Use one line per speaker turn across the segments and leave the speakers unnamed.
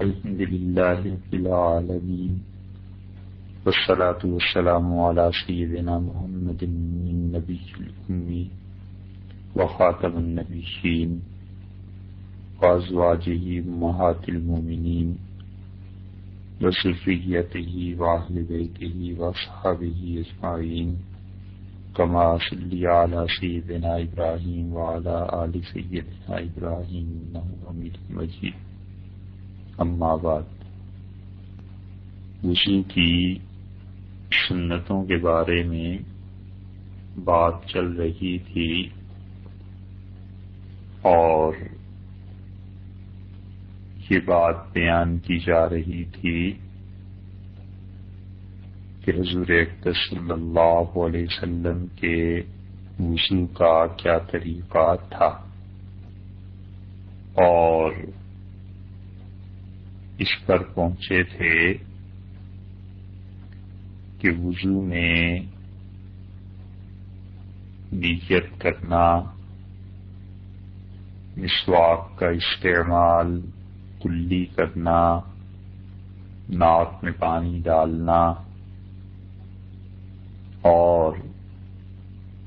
الحمد لله رب العالمين والصلاة والسلام على سيدنا محمد النبي الأمي وخاتم النبيين وأزواجه أمهات المؤمنين وسفريته وأهل بيته وأصحابه أجمعين كما صلي على سيدنا إبراهيم وعلى آل سيدنا إبراهيم إنه حميد مجيد. أما بعد۔ وضو کی سنتوں کے بارے میں بات چل رہی تھی اور یہ بات بیان کی جا رہی تھی کہ حضور صلی اللہ علیہ وسلم کے وضو کا کیا طریقہ تھا اور اس پر پہنچے تھے کہ وضو میں نیت کرنا، مسواک کا استعمال، کلی کرنا، ناک میں پانی ڈالنا اور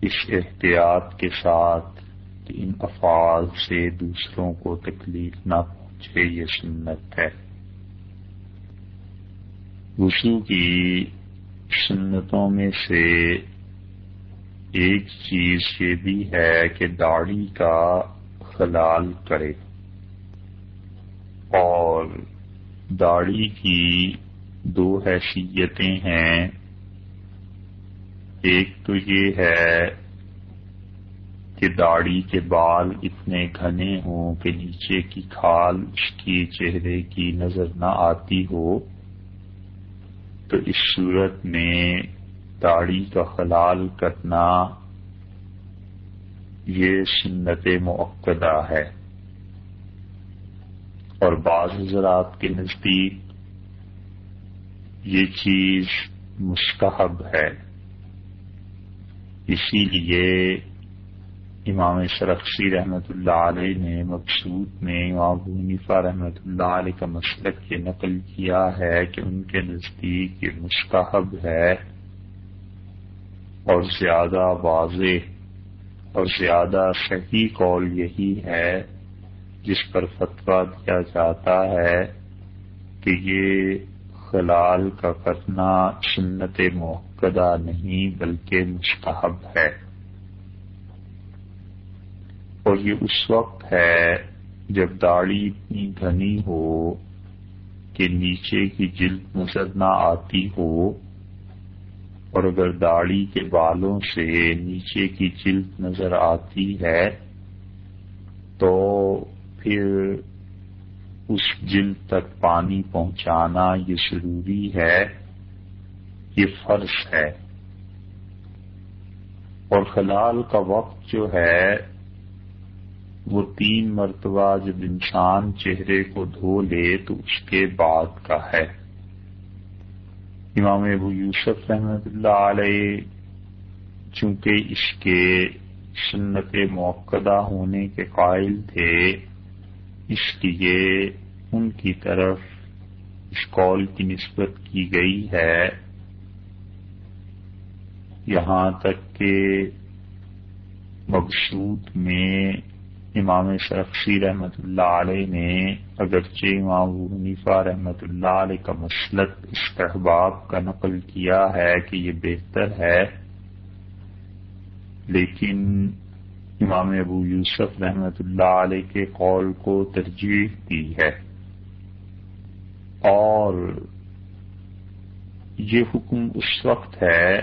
اس احتیاط کے ساتھ کہ ان افعال سے دوسروں کو تکلیف نہ پہنچے، یہ سنت ہے۔ وضو کی سنتوں میں سے ایک چیز یہ بھی ہے کہ داڑھی کا خلال کرے اور داڑھی کی دو حیثیتیں ہیں۔ ایک تو یہ ہے کہ داڑھی کے بال اتنے گھنے ہوں کہ نیچے کی کھال اس کی چہرے کی نظر نہ آتی ہو۔ تو اس صورت میں داڑھی کا خلال کرنا یہ سنت معقدہ ہے۔ اور بعض حضرات کے نزدیک یہ چیز مستحب ہے۔ اسی لیے امام شرخی رحمت اللہ علیہ نے مقصود میں امام حنیفہ رحمت اللہ علیہ کا مسلک یہ نقل کیا ہے کہ ان کے نزدیک یہ مستحب ہے اور زیادہ واضح اور زیادہ صحیح قول یہی ہے جس پر فتویٰ دیا جاتا ہے کہ یہ خلال کا کرنا سنت موقع نہیں بلکہ مستحب ہے۔ اور یہ اس وقت ہے جب داڑھی اتنی گھنی ہو کہ نیچے کی جلد نظر نہ آتی ہو اور اگر داڑھی کے بالوں سے نیچے کی جلد نظر آتی ہے تو پھر اس جلد تک پانی پہنچانا یہ ضروری ہے، یہ فرض ہے۔ اور خلال کا وقت جو ہے وہ تین مرتبہ جب انسان چہرے کو دھو لے تو اس کے بعد کا ہے۔ امام ابو یوسف رحمت اللہ علیہ چونکہ اس کے سنت موقع ہونے کے قائل تھے، اس لیے ان کی طرف اس کال کی نسبت کی گئی ہے۔ یہاں تک کہ مقصود میں امام شرخی رحمت اللہ علیہ نے، اگرچہ امام حنیفہ رحمت اللہ علیہ کا مسلط استحباب کا نقل کیا ہے کہ یہ بہتر ہے، لیکن امام ابو یوسف رحمت اللہ علیہ کے قول کو ترجیح دی ہے۔ اور یہ حکم اس وقت ہے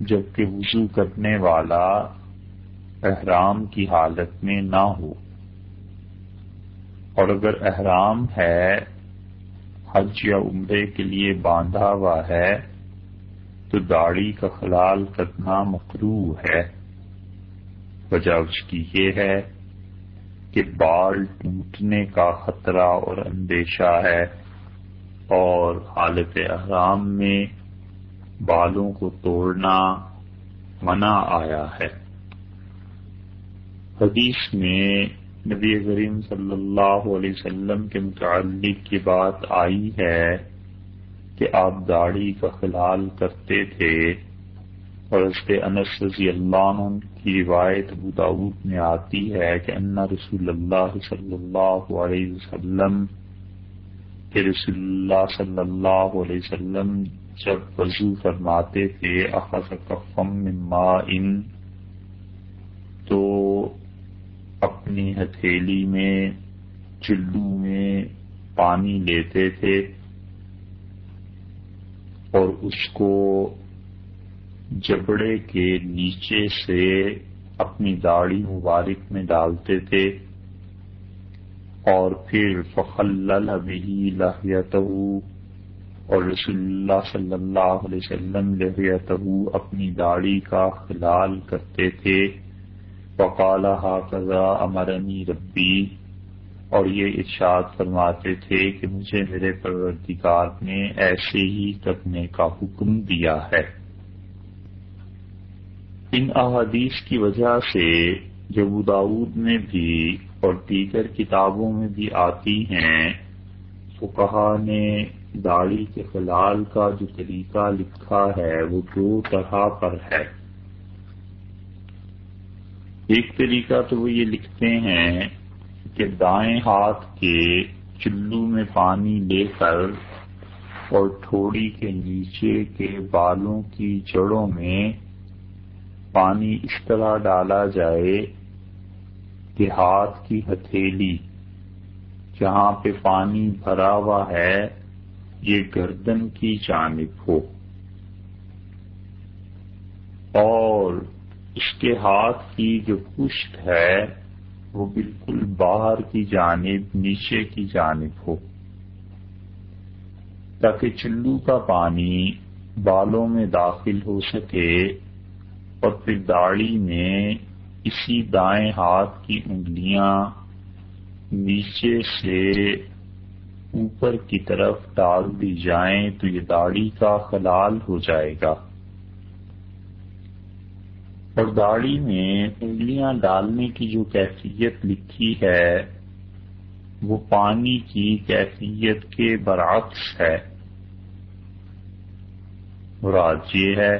جبکہ وضو کرنے والا احرام کی حالت میں نہ ہو۔ اور اگر احرام ہے، حج یا عمرے کے لیے باندھا ہوا ہے، تو داڑھی کا خلال کرنا مقروع ہے۔ وجہ اس کی یہ ہے کہ بال ٹوٹنے کا خطرہ اور اندیشہ ہے اور حالت احرام میں بالوں کو توڑنا منع آیا ہے۔ حدیث میں نبی کریم صلی اللہ علیہ وسلم کے متعلق کی بات آئی ہے کہ آپ داڑھی کا خلال کرتے تھے اور اس کے انس رضی اللہ عنہ کی روایت ابو داود میں آتی ہے کہ ان رسول اللہ صلی اللہ علیہ وسلم کہ رسول اللہ صلی اللہ علیہ وسلم جب وضو فرماتے تھے، اخذ کفم مما ان تو اپنی ہتھیلی میں، چلو میں پانی لیتے تھے اور اس کو جبڑے کے نیچے سے اپنی داڑھی مبارک میں ڈالتے تھے اور پھر فخل ابھی لہیت اور رسول اللہ صلی اللہ علیہ وسلم لہیت اپنی داڑھی کا خلال کرتے تھے۔ وقال حافظہ امرنی ربی۔ اور یہ ارشاد فرماتے تھے کہ مجھے میرے پروردگار نے ایسے ہی کرنے کا حکم دیا ہے۔ ان احادیث کی وجہ سے جب داود میں بھی اور دیگر کتابوں میں بھی آتی ہیں تو کہا نے داڑھی کے خلال کا جو طریقہ لکھا ہے، وہ دو طرح پر ہے۔ ایک طریقہ تو وہ یہ لکھتے ہیں کہ دائیں ہاتھ کے چلو میں پانی لے کر اور تھوڑی کے نیچے کے بالوں کی جڑوں میں پانی اس طرح ڈالا جائے کہ ہاتھ کی ہتھیلی جہاں پہ پانی بھرا ہوا ہے، یہ گردن کی جانب ہو۔ اور اس کے ہاتھ کی جو پشت ہے، وہ بالکل باہر کی جانب، نیچے کی جانب ہو۔ تاکہ چلو کا پانی بالوں میں داخل ہو سکے اور پھر داڑھی میں اسی دائیں ہاتھ کی انگلیاں نیچے سے اوپر کی طرف ڈال دی جائیں تو یہ داڑھی کا خلال ہو جائے گا۔ اور داڑھی میں انگلیاں ڈالنے کی جو کیفیت لکھی ہے، وہ پانی کی کیفیت کے برعکس ہے۔ مراد یہ ہے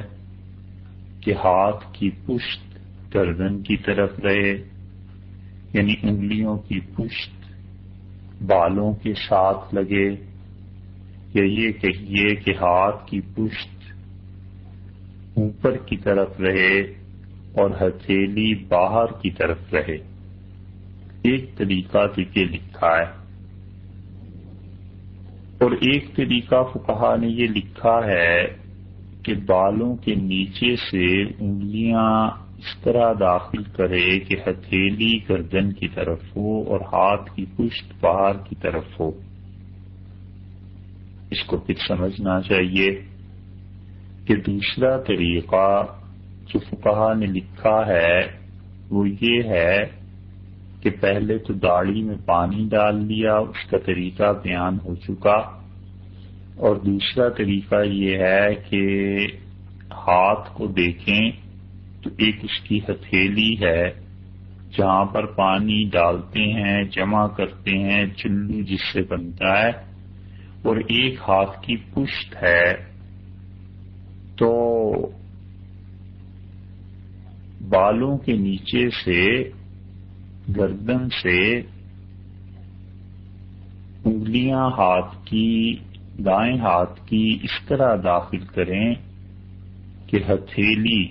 کہ ہاتھ کی پشت گردن کی طرف رہے یعنی انگلیوں کی پشت بالوں کے ساتھ لگے۔ یا یہ کہیے کہ ہاتھ کی پشت اوپر کی طرف رہے۔ اور ہتھیلی باہر کی طرف رہے۔ ایک طریقہ تو یہ لکھا ہے۔ اور ایک طریقہ فکہ نے یہ لکھا ہے کہ بالوں کے نیچے سے انگلیاں اس طرح داخل کرے کہ ہتھیلی گردن کی طرف ہو اور ہاتھ کی پشت باہر کی طرف ہو۔ اس کو پھر سمجھنا چاہیے کہ دوسرا طریقہ جو فکہ نے لکھا ہے، وہ یہ ہے کہ پہلے تو داڑھی میں پانی ڈال لیا، اس کا طریقہ بیان ہو چکا۔ اور دوسرا طریقہ یہ ہے کہ ہاتھ کو دیکھیں تو ایک اس کی ہتھیلی ہے، جہاں پر پانی ڈالتے ہیں، جمع کرتے ہیں، چلو جس سے بنتا ہے۔ اور ایک ہاتھ کی پشت ہے، تو بالوں کے نیچے سے، گردن سے انگلیاں ہاتھ کی، دائیں ہاتھ کی اس طرح داخل کریں کہ ہتھیلی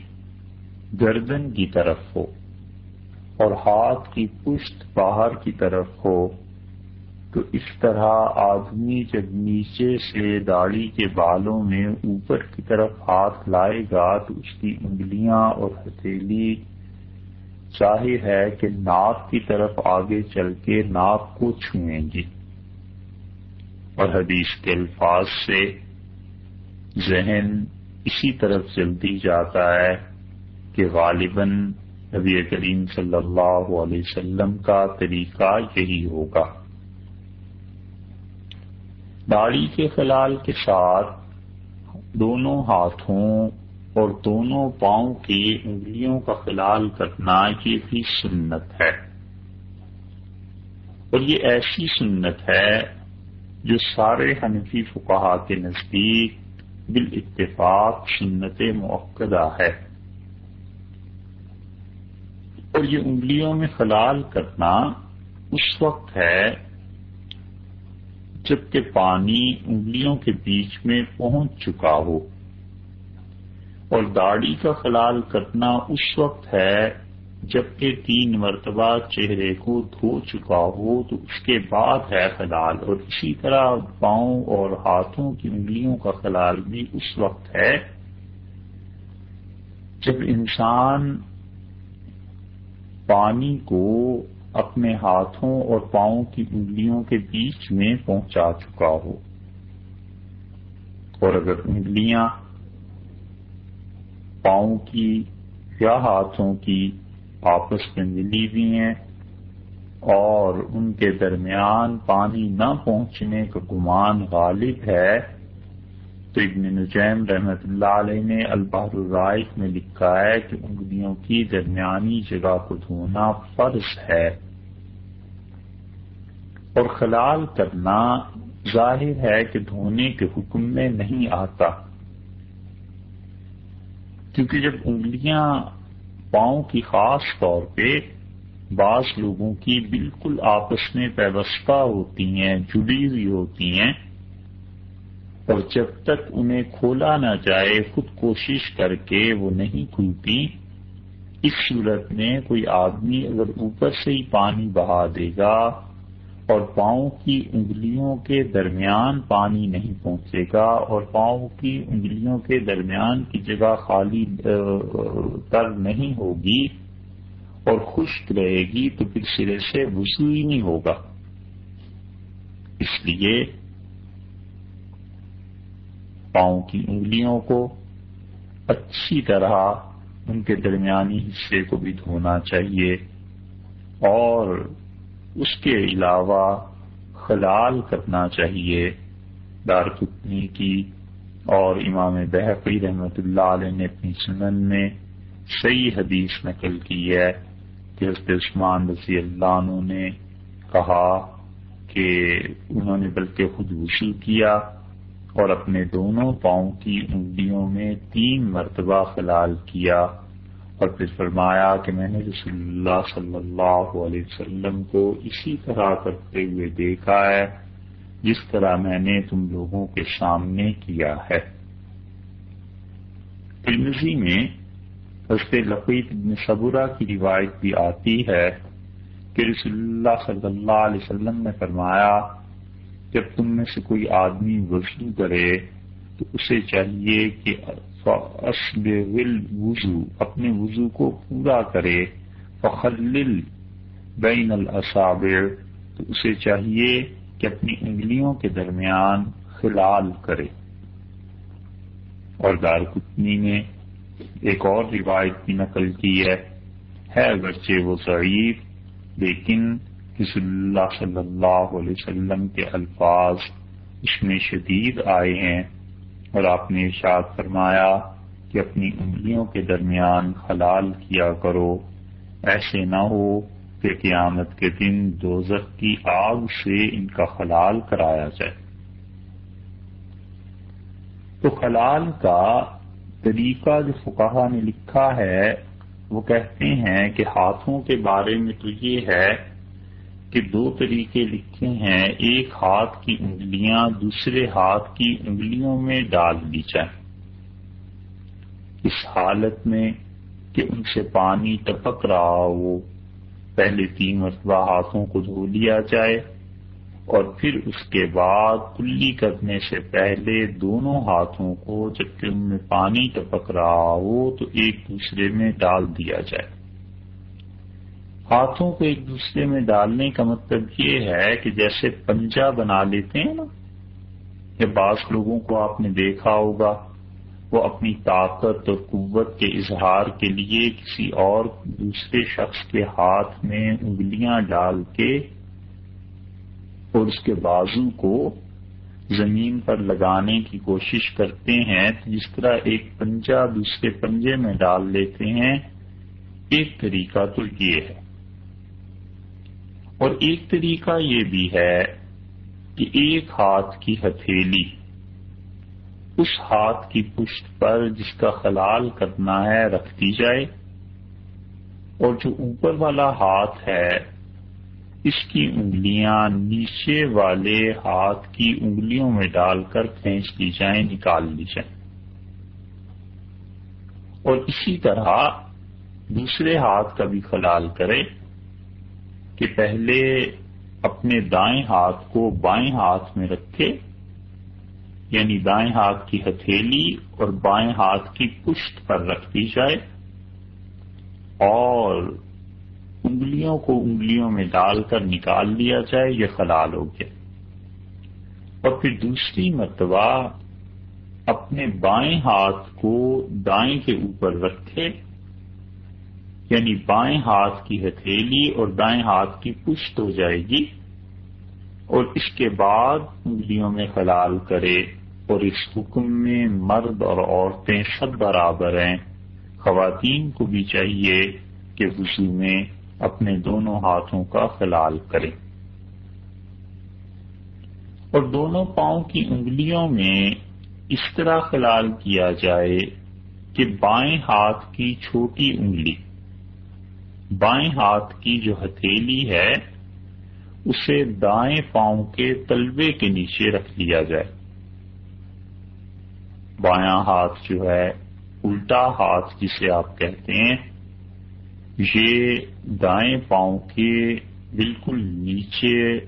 گردن کی طرف ہو اور ہاتھ کی پشت باہر کی طرف ہو۔ تو اس طرح آدمی جب نیچے سے داڑھی کے بالوں میں اوپر کی طرف ہاتھ لائے گا تو اس کی انگلیاں اور ہتھیلی ظاہر ہے کہ ناک کی طرف آگے چل کے ناک کو چھوئیں گی اور حدیث کے الفاظ سے ذہن اسی طرف جلدی جاتا ہے کہ غالباً نبی کریم صلی اللہ علیہ وسلم کا طریقہ یہی ہوگا۔ داڑھی کے خلال کے ساتھ دونوں ہاتھوں اور دونوں پاؤں کی انگلیوں کا خلال کرنا یہ بھی سنت ہے۔ اور یہ ایسی سنت ہے جو سارے حنفی فقہا کے نزدیک بالاتفاق سنت موقع ہے۔ اور یہ انگلیوں میں خلال کرنا اس وقت ہے جبکہ پانی انگلیوں کے بیچ میں پہنچ چکا ہو۔ اور داڑھی کا خلال کرنا اس وقت ہے جبکہ تین مرتبہ چہرے کو دھو چکا ہو تو اس کے بعد ہے خلال۔ اور اسی طرح پاؤں اور ہاتھوں کی انگلیوں کا خلال بھی اس وقت ہے جب انسان پانی کو اپنے ہاتھوں اور پاؤں کی انگلیوں کے بیچ میں پہنچا چکا ہو۔ اور اگر انگلیاں پاؤں کی یا ہاتھوں کی آپس میں ملی ہوئی ہیں اور ان کے درمیان پانی نہ پہنچنے کا گمان غالب ہے تو ابن نجیم رحمت اللہ علیہ نے البحر الرائق میں لکھا ہے کہ انگلیوں کی درمیانی جگہ کو دھونا فرض ہے اور خلال کرنا ظاہر ہے کہ دھونے کے حکم میں نہیں آتا۔ کیونکہ جب انگلیاں پاؤں کی خاص طور پہ بعض لوگوں کی بالکل آپس میں پیوستہ ہوتی ہیں، جڑی ہوئی ہوتی ہیں اور جب تک انہیں کھولا نہ جائے، خود کوشش کر کے وہ نہیں کھلتی۔ اس صورت میں کوئی آدمی اگر اوپر سے ہی پانی بہا دے گا اور پاؤں کی انگلیوں کے درمیان پانی نہیں پہنچے گا اور پاؤں کی انگلیوں کے درمیان کی جگہ خالی تر نہیں ہوگی اور خشک رہے گی، تو پھر سرے سے وسو ہی نہیں ہوگا۔ اس لیے پاؤں کی انگلیوں کو اچھی طرح ان کے درمیانی حصے کو بھی دھونا چاہیے اور اس کے علاوہ خلال کرنا چاہیے دار کتنی کی اور امام بحقی رحمت اللہ علیہ نے اپنی سنن میں صحیح حدیث نقل کی ہے کہ حضرت عثمان رضی اللہ عنہ نے کہا کہ انہوں نے بلکہ خود وصول کیا اور اپنے دونوں پاؤں کی انگلیوں میں تین مرتبہ خلال کیا اور پھر فرمایا کہ میں نے رسول اللہ صلی اللہ علیہ وسلم کو اسی طرح کرتے ہوئے دیکھا ہے جس طرح میں نے تم لوگوں کے سامنے کیا ہے۔ ترمزی میں حضرت لقیت ابن صبرہ کی روایت بھی آتی ہے کہ رسول اللہ صلی اللہ علیہ وسلم نے فرمایا جب تم میں سے کوئی آدمی وضو کرے تو اسے چاہیے کہ وضو اپنے وضو کو پورا کرے، فخلل بین الاصابع تو اسے چاہیے کہ اپنی انگلیوں کے درمیان خلال کرے۔ اور دارکتنی نے ایک اور روایت کی نقل کی ہے۔ ہے اگرچہ وہ ضعیف، لیکن رسول اللہ صلی اللہ علیہ وسلم کے الفاظ اس میں شدید آئے ہیں اور آپ نے ارشاد فرمایا کہ اپنی انگلیوں کے درمیان خلال کیا کرو۔ ایسے نہ ہو کہ قیامت کے دن دوزخ کی آگ سے ان کا خلال کرایا جائے۔ تو خلال کا طریقہ جو فکاہ نے لکھا ہے، وہ کہتے ہیں کہ ہاتھوں کے بارے میں تو یہ ہے کہ دو طریقے لکھے ہیں، ایک ہاتھ کی انگلیاں، دوسرے ہاتھ کی انگلیوں میں ڈال دی جائیں اس حالت میں کہ ان سے پانی ٹپک رہا ہو، پہلے تین مرتبہ ہاتھوں کو دھو لیا جائے اور پھر اس کے بعد کلی کرنے سے پہلے دونوں ہاتھوں کو جبکہ ان میں پانی ٹپک رہا ہو تو ایک دوسرے میں ڈال دیا جائے۔ ہاتھوں کو ایک دوسرے میں ڈالنے کا مطلب یہ ہے کہ جیسے پنجا بنا لیتے ہیں نا، یا بعض لوگوں کو آپ نے دیکھا ہوگا، وہ اپنی طاقت اور قوت کے اظہار کے لیے کسی اور دوسرے شخص کے ہاتھ میں انگلیاں ڈال کے اور اس کے بازو کو زمین پر لگانے کی کوشش کرتے ہیں۔ جس طرح ایک پنجا دوسرے پنجے میں ڈال لیتے ہیں، ایک طریقہ تو یہ ہے۔ اور ایک طریقہ یہ بھی ہے کہ ایک ہاتھ کی ہتھیلی اس ہاتھ کی پشت پر جس کا خلال کرنا ہے رکھ دی جائے اور جو اوپر والا ہاتھ ہے، اس کی انگلیاں نیچے والے ہاتھ کی انگلیوں میں ڈال کر کھینچ لی جائیں، نکال لی جائیں۔ اور اسی طرح دوسرے ہاتھ کا بھی خلال کرے۔ کہ پہلے اپنے دائیں ہاتھ کو بائیں ہاتھ میں رکھے یعنی دائیں ہاتھ کی ہتھیلی اور بائیں ہاتھ کی پشت پر رکھ دی جائے اور انگلیوں کو انگلیوں میں ڈال کر نکال لیا جائے، یہ خلال ہو گیا۔ اور پھر دوسری مرتبہ اپنے بائیں ہاتھ کو دائیں کے اوپر رکھے یعنی بائیں ہاتھ کی ہتھیلی اور دائیں ہاتھ کی پشت ہو جائے گی اور اس کے بعد انگلیوں میں خلال کرے اور اس حکم میں مرد اور عورتیں سب برابر ہیں۔ خواتین کو بھی چاہیے کہ وضو میں اپنے دونوں ہاتھوں کا خلال کریں۔ اور دونوں پاؤں کی انگلیوں میں اس طرح خلال کیا جائے کہ بائیں ہاتھ کی چھوٹی انگلی بائیں ہاتھ کی جو ہتھیلی ہے، اسے دائیں پاؤں کے تلوے کے نیچے رکھ لیا جائے۔ بایاں ہاتھ جو ہے، الٹا ہاتھ جسے آپ کہتے ہیں، یہ دائیں پاؤں کے بالکل نیچے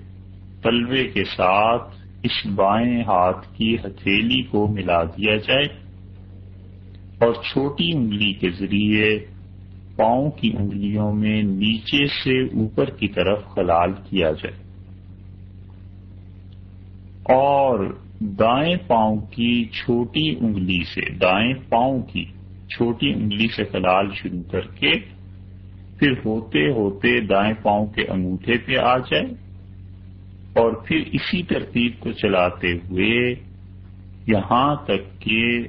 تلوے کے ساتھ اس بائیں ہاتھ کی ہتھیلی کو ملا دیا جائے اور چھوٹی انگلی کے ذریعے پاؤں کی انگلیوں میں نیچے سے اوپر کی طرف خلال کیا جائے۔ اور دائیں پاؤں کی چھوٹی انگلی سے، دائیں پاؤں کی چھوٹی انگلی سے خلال شروع کر کے پھر ہوتے ہوتے دائیں پاؤں کے انگوٹھے پہ آ جائے۔ اور پھر اسی ترتیب کو چلاتے ہوئے یہاں تک کہ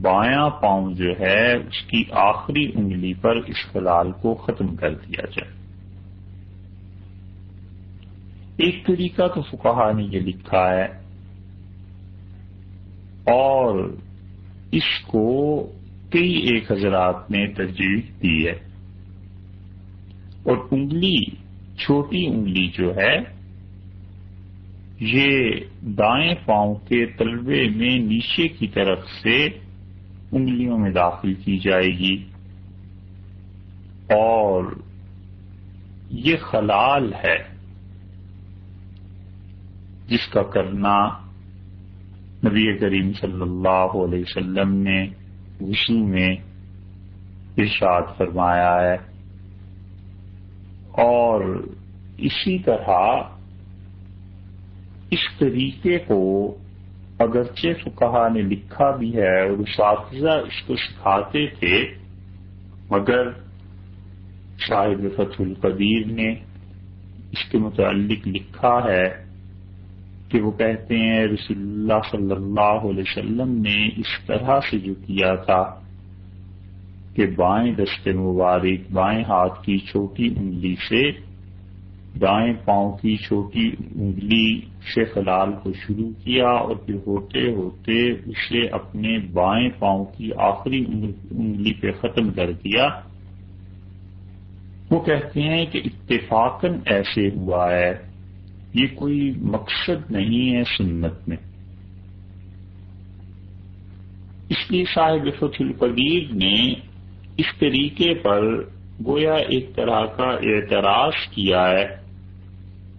بایاں پاؤں جو ہے، اس کی آخری انگلی پر اس خلال کو ختم کر دیا جائے۔ ایک طریقہ تو فکہ نے یہ لکھا ہے، اور اس کو کئی ایک حضرات نے ترجیح دی ہے۔ اور انگلی، چھوٹی انگلی جو ہے، یہ دائیں پاؤں کے تلوے میں نیچے کی طرف سے انگلیوں میں داخل کی جائے گی۔ اور یہ خلال ہے جس کا کرنا نبی کریم صلی اللہ علیہ وسلم نے وسو میں ارشاد فرمایا ہے۔ اور اسی طرح اس طریقے کو اگرچہ فکہ نے لکھا بھی ہے اور اساتذہ اس کو سکھاتے تھے، مگر شاہد فتح القدیر نے اس کے متعلق لکھا ہے کہ وہ کہتے ہیں، رسول اللہ صلی اللہ علیہ وسلم نے اس طرح سے جو کیا تھا کہ بائیں دست مبارک، بائیں ہاتھ کی چھوٹی انگلی سے، دائیں پاؤں کی چھوٹی انگلی خلال کو شروع کیا اور پھر ہوتے ہوتے اسے اپنے بائیں پاؤں کی آخری انگلی پہ ختم کر دیا۔ وہ کہتے ہیں کہ اتفاقن ایسے ہوا ہے۔ یہ کوئی مقصد نہیں ہے سنت میں۔ اس لیے صاحب فتح القدیر نے اس طریقے پر گویا ایک طرح کا اعتراض کیا ہے۔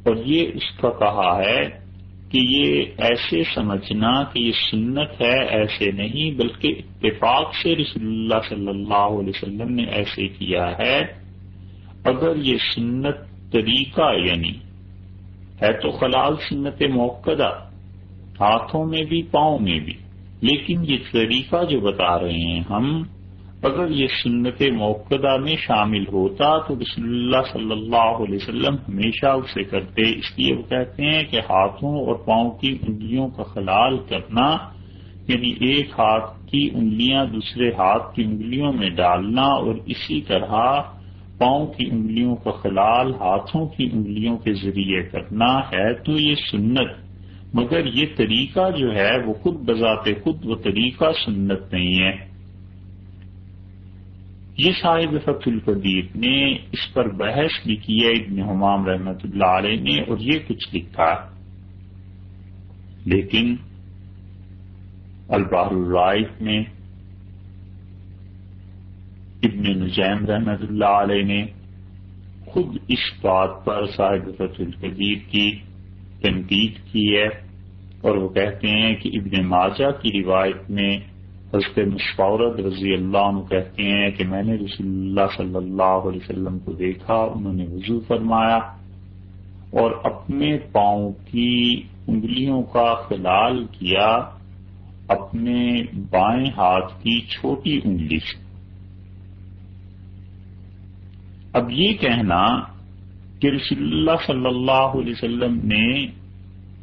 اور یہ اس کا کہا ہے کہ یہ ایسے سمجھنا کہ یہ سنت ہے ایسے نہیں، بلکہ اتفاق سے رسول اللہ صلی اللہ علیہ وسلم نے ایسے کیا ہے۔ اگر یہ سنت طریقہ یعنی ہے تو خلال سنت موقع ہاتھوں میں بھی، پاؤں میں بھی۔ لیکن یہ طریقہ جو بتا رہے ہیں ہم اگر یہ سنت موقع میں شامل ہوتا تو رسول اللہ صلی اللہ علیہ وسلم ہمیشہ اسے کرتے۔ اس لیے وہ کہتے ہیں کہ ہاتھوں اور پاؤں کی انگلیوں کا خلال کرنا یعنی ایک ہاتھ کی انگلیاں دوسرے ہاتھ کی انگلیوں میں ڈالنا اور اسی طرح پاؤں کی انگلیوں کا خلال ہاتھوں کی انگلیوں کے ذریعے کرنا ہے تو یہ سنت۔ مگر یہ طریقہ جو ہے وہ خود بذات خود وہ طریقہ سنت نہیں ہے۔ یہ صاحب فت القدیر نے اس پر بحث بھی کی ہے، ابن حمام رحمت اللہ علیہ نے، اور یہ کچھ لکھا۔ لیکن البار الرائف میں ابن نجیم رحمت اللہ علیہ نے خود اس بات پر صاحب فت القدیر کی تنقید کی ہے، اور وہ کہتے ہیں کہ ابن ماجہ کی روایت میں حضرت مشورت رضی اللہ عنہ کہتے ہیں کہ میں نے رسول اللہ صلی اللہ علیہ وسلم کو دیکھا، انہوں نے وضو فرمایا اور اپنے پاؤں کی انگلیوں کا خلال کیا، اپنے بائیں ہاتھ کی چھوٹی انگلی سے۔ اب یہ کہنا کہ رسول اللہ صلی اللہ علیہ وسلم نے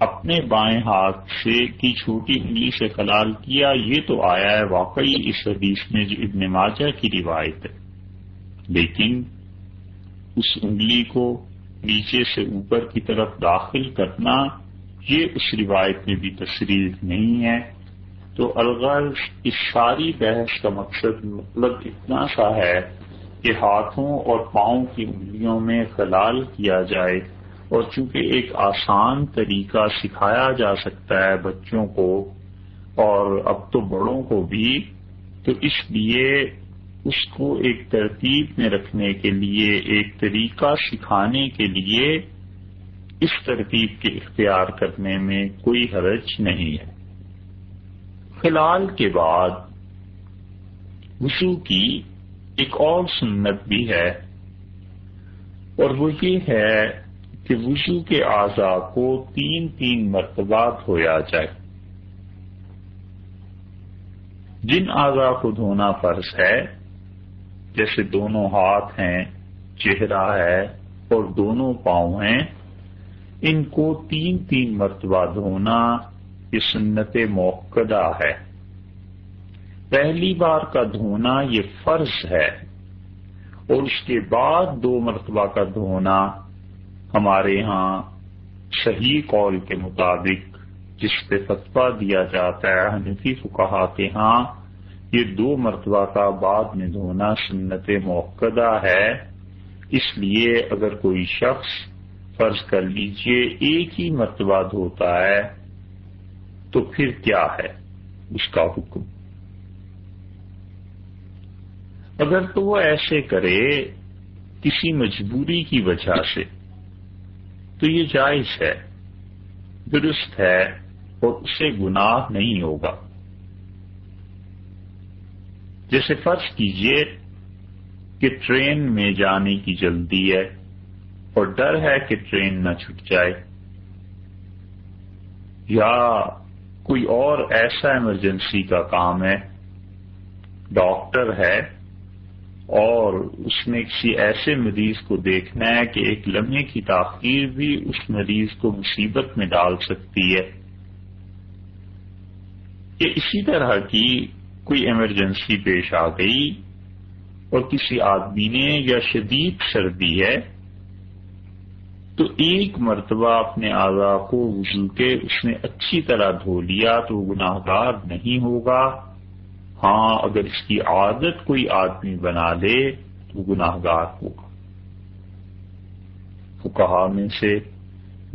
اپنے بائیں ہاتھ سے کی چھوٹی انگلی سے خلال کیا، یہ تو آیا ہے واقعی اس حدیث میں جو ابن ماجہ کی روایت ہے۔ لیکن اس انگلی کو نیچے سے اوپر کی طرف داخل کرنا، یہ اس روایت میں بھی تصریح نہیں ہے۔ تو الغرض اس ساری بحث کا مقصد مطلب اتنا سا ہے کہ ہاتھوں اور پاؤں کی انگلیوں میں خلال کیا جائے۔ اور چونکہ ایک آسان طریقہ سکھایا جا سکتا ہے بچوں کو، اور اب تو بڑوں کو بھی، تو اس لیے اس کو ایک ترتیب میں رکھنے کے لیے، ایک طریقہ سکھانے کے لیے اس ترتیب کے اختیار کرنے میں کوئی حرج نہیں ہے۔ فلحال کے بعد وسو کی ایک اور سنت بھی ہے، اور وہ یہ ہے کہ وضو کے اعضا کو تین تین مرتبہ دھویا جائے۔ جن اعضا کو دھونا فرض ہے، جیسے دونوں ہاتھ ہیں، چہرہ ہے اور دونوں پاؤں ہیں، ان کو تین تین مرتبہ دھونا یہ سنت موقع ہے۔ پہلی بار کا دھونا یہ فرض ہے اور اس کے بعد دو مرتبہ کا دھونا ہمارے ہاں صحیح قول کے مطابق جس پہ فتوا دیا جاتا ہے، حنفی فکہ کے ہاں یہ دو مرتبہ کا بعد میں دھونا سنت موقع ہے۔ اس لیے اگر کوئی شخص فرض کر لیجیے ایک ہی مرتبہ دھوتا ہے، تو پھر کیا ہے؟ اس کا حکم۔ اگر تو وہ ایسے کرے، کسی مجبوری کی وجہ سے تو یہ جائز ہے، درست ہے اور اسے گناہ نہیں ہوگا۔ جیسے فرض کیجیے کہ ٹرین میں جانے کی جلدی ہے اور ڈر ہے کہ ٹرین نہ چھٹ جائے۔ یا کوئی اور ایسا ایمرجنسی کا کام ہے، ڈاکٹر ہے اور اس نے کسی ایسے مریض کو دیکھنا ہے کہ ایک لمحے کی تاخیر بھی اس مریض کو مصیبت میں ڈال سکتی ہے۔ کہ اسی طرح کی کوئی ایمرجنسی پیش آ گئی اور کسی آدمی نے یا شدید سردی ہے تو ایک مرتبہ اپنے آزا کو وضو کے اس نے اچھی طرح دھو لیا تو وہ گناہ گار نہیں ہوگا۔ ہاں اگر اس کی عادت کوئی آدمی بنا لے تو گناہ گار ہوگا۔ کہا میں سے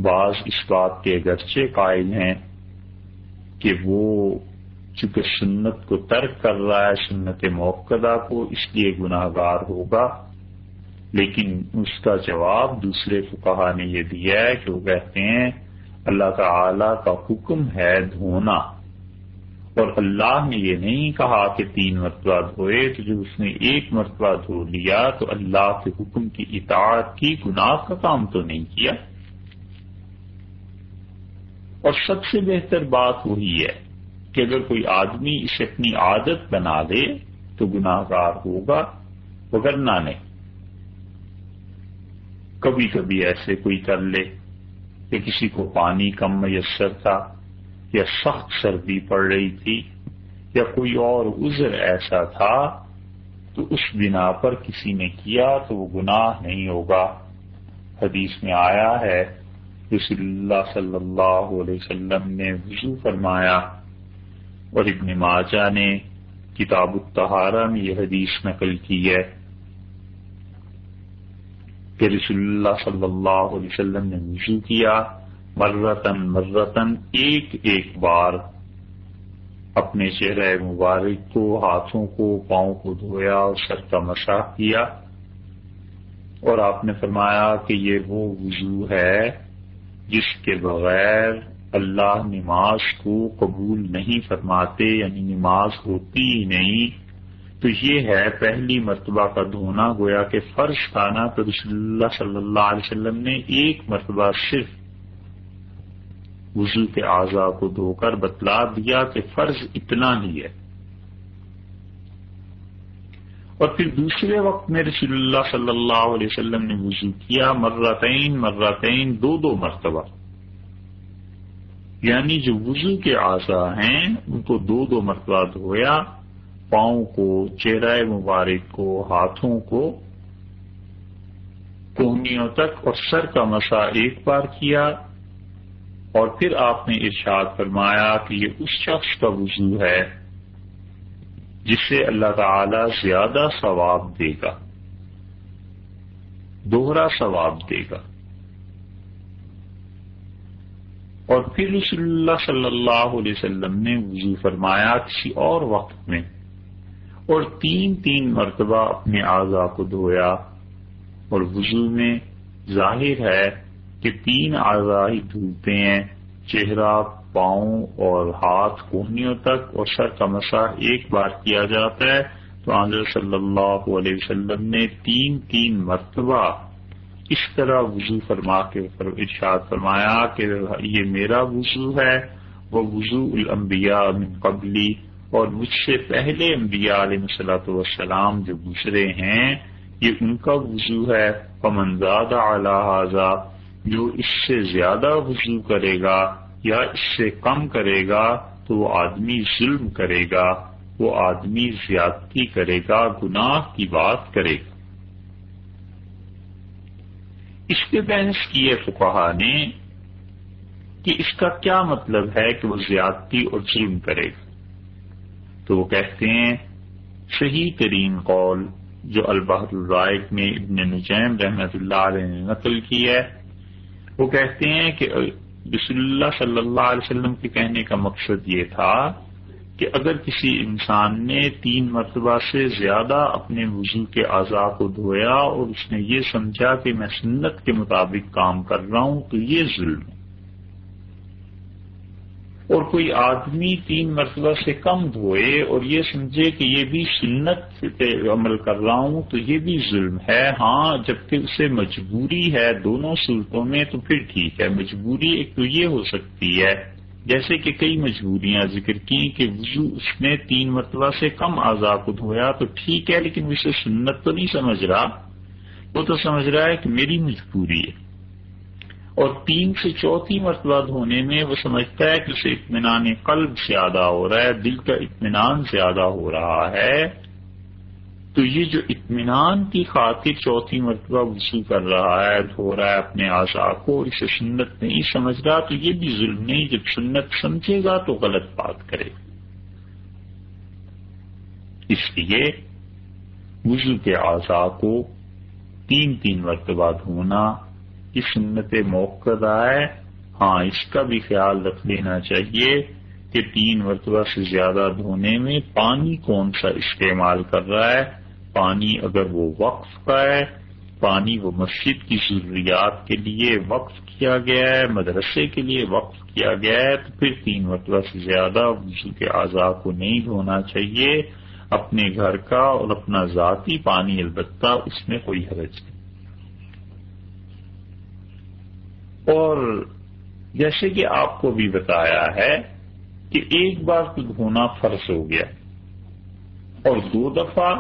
بعض اس بات کے اگرچہ قائل ہیں کہ وہ چونکہ سنت کو ترک کر رہا ہے، سنت موقع کو اس لیے گناہ گار ہوگا، لیکن اس کا جواب دوسرے فکہ نے یہ دیا ہے کہ وہ کہتے ہیں، اللہ تعالی کا حکم ہے دھونا۔ اور اللہ نے یہ نہیں کہا کہ تین مرتبہ دھوئے، تو جب اس نے ایک مرتبہ دھو لیا تو اللہ کے حکم کی اطاعت کی گناہ کا کام تو نہیں کیا۔ اور سب سے بہتر بات وہی ہے کہ اگر کوئی آدمی اسے اپنی عادت بنا دے تو گناہ گار ہوگا وگرنا نہیں۔ کبھی کبھی ایسے کوئی کر لے کہ کسی کو پانی کم میسر تھا یا سخت سردی پڑ رہی تھی یا کوئی اور عذر ایسا تھا، تو اس بنا پر کسی نے کیا تو وہ گناہ نہیں ہوگا۔ حدیث میں آیا ہے، رسول اللہ صلی اللہ علیہ وسلم نے وضو فرمایا اور ابن ماجہ نے کتاب التہارا میں یہ حدیث نقل کی ہے کہ رسول اللہ صلی اللہ علیہ وسلم نے وضو کیا۔ مرتن مرتن ایک ایک بار اپنے چہرہ مبارک کو، ہاتھوں کو، پاؤں کو دھویا اور سر کا مساح کیا اور آپ نے فرمایا کہ یہ وہ وضو ہے جس کے بغیر اللہ نماز کو قبول نہیں فرماتے یعنی نماز ہوتی ہی نہیں۔ تو یہ ہے پہلی مرتبہ کا دھونا، گویا کہ فرض کھانا تو رسول اللہ صلی اللہ علیہ وسلم نے ایک مرتبہ صرف وضو کے اعضا کو دھو کر بتلا دیا کہ فرض اتنا ہی ہے۔ اور پھر دوسرے وقت میں رسول اللہ صلی اللہ علیہ وسلم نے وضو کیا مرتین مرتین دو دو مرتبہ۔ یعنی جو وضو کے اعضا ہیں، ان کو دو دو مرتبہ دھویا، پاؤں کو، چہرہ مبارک کو، ہاتھوں کو، کوہنیوں تک اور سر کا مسا ایک بار کیا۔ اور پھر آپ نے ارشاد فرمایا کہ یہ اس شخص کا وضو ہے جس سے اللہ تعالی زیادہ ثواب دے گا، دوہرا ثواب دے گا۔ اور پھر رسول اللہ صلی اللہ علیہ وسلم نے وضو فرمایا کسی اور وقت میں اور تین تین مرتبہ اپنے اعضا کو دھویا اور وضو میں ظاہر ہے کہ تین ہی دھلتے ہیں، چہرہ، پاؤں اور ہاتھ کوہنیوں تک اور سر کا مسا ایک بار کیا جاتا ہے۔ تو آنظر صلی اللہ علیہ وسلم نے تین تین مرتبہ اس طرح وضو فرما کے ارشاد فرمایا کہ یہ میرا وضو ہے، وہ وضو الانبیاء من قبلی اور مجھ سے پہلے انبیاء علیہ صلاحت وسلام جو گزرے ہیں، یہ ان کا وضو ہے۔ پمن زیادہ اعلیٰ جو اس سے زیادہ وضو کرے گا یا اس سے کم کرے گا تو وہ آدمی ظلم کرے گا، وہ آدمی زیادتی کرے گا، گناہ کی بات کرے گا۔ اس پہ بحث کیے فکہ نے کہ اس کا کیا مطلب ہے کہ وہ زیادتی اور ظلم کرے گا۔ تو وہ کہتے ہیں، صحیح ترین قول جو البحر الرائق میں ابن نجیم رحمت اللہ علیہ نے نقل کی ہے وہ کہتے ہیں کہ رسول اللہ صلی اللہ علیہ وسلم کے کہنے کا مقصد یہ تھا کہ اگر کسی انسان نے تین مرتبہ سے زیادہ اپنے وضو کے اعضاء کو دھویا اور اس نے یہ سمجھا کہ میں سنت کے مطابق کام کر رہا ہوں تو یہ ظلم ہے۔ اور کوئی آدمی تین مرتبہ سے کم دھوئے اور یہ سمجھے کہ یہ بھی سنت پہ عمل کر رہا ہوں، تو یہ بھی ظلم ہے۔ ہاں جبکہ اسے مجبوری ہے دونوں صورتوں میں، تو پھر ٹھیک ہے، مجبوری ایک تو یہ ہو سکتی ہے۔ جیسے کہ کئی مجبوریاں ذکر کی کہ وضو اس نے تین مرتبہ سے کم اعضاء کو دھویا، تو ٹھیک ہے، لیکن اسے سنت تو نہیں سمجھ رہا۔ وہ تو سمجھ رہا ہے کہ میری مجبوری ہے۔ اور تین سے چوتھی مرتبہ دھونے میں وہ سمجھتا ہے کہ اسے اطمینان قلب زیادہ ہو رہا ہے، دل کا اطمینان زیادہ ہو رہا ہے۔ تو یہ جو اطمینان کی خاطر چوتھی مرتبہ وصول کر رہا ہے، دھو رہا ہے اپنے آزا کو، اسے سنت نہیں سمجھ رہا، تو یہ بھی ظلم نہیں، جب سنت سمجھے گا تو غلط بات کرے گا۔ اس لیے وضو کے اعضاء کو تین تین مرتبہ دھونا کی سنت موقع ہے؟ ہاں اس کا بھی خیال رکھ لینا چاہیے کہ تین مرتبہ سے زیادہ دھونے میں پانی کون سا استعمال کر رہا ہے؟ پانی اگر وہ وقف کا ہے، پانی وہ مسجد کی ضروریات کے لیے وقف کیا گیا ہے، مدرسے کے لیے وقف کیا گیا ہے، تو پھر تین مرتبہ سے زیادہ وضو کے اعضاء کو نہیں دھونا چاہیے۔ اپنے گھر کا اور اپنا ذاتی پانی البتہ اس میں کوئی حرج نہیں۔ اور جیسے کہ آپ کو بھی بتایا ہے کہ ایک بار تو دھونا فرض ہو گیا اور دو دفعہ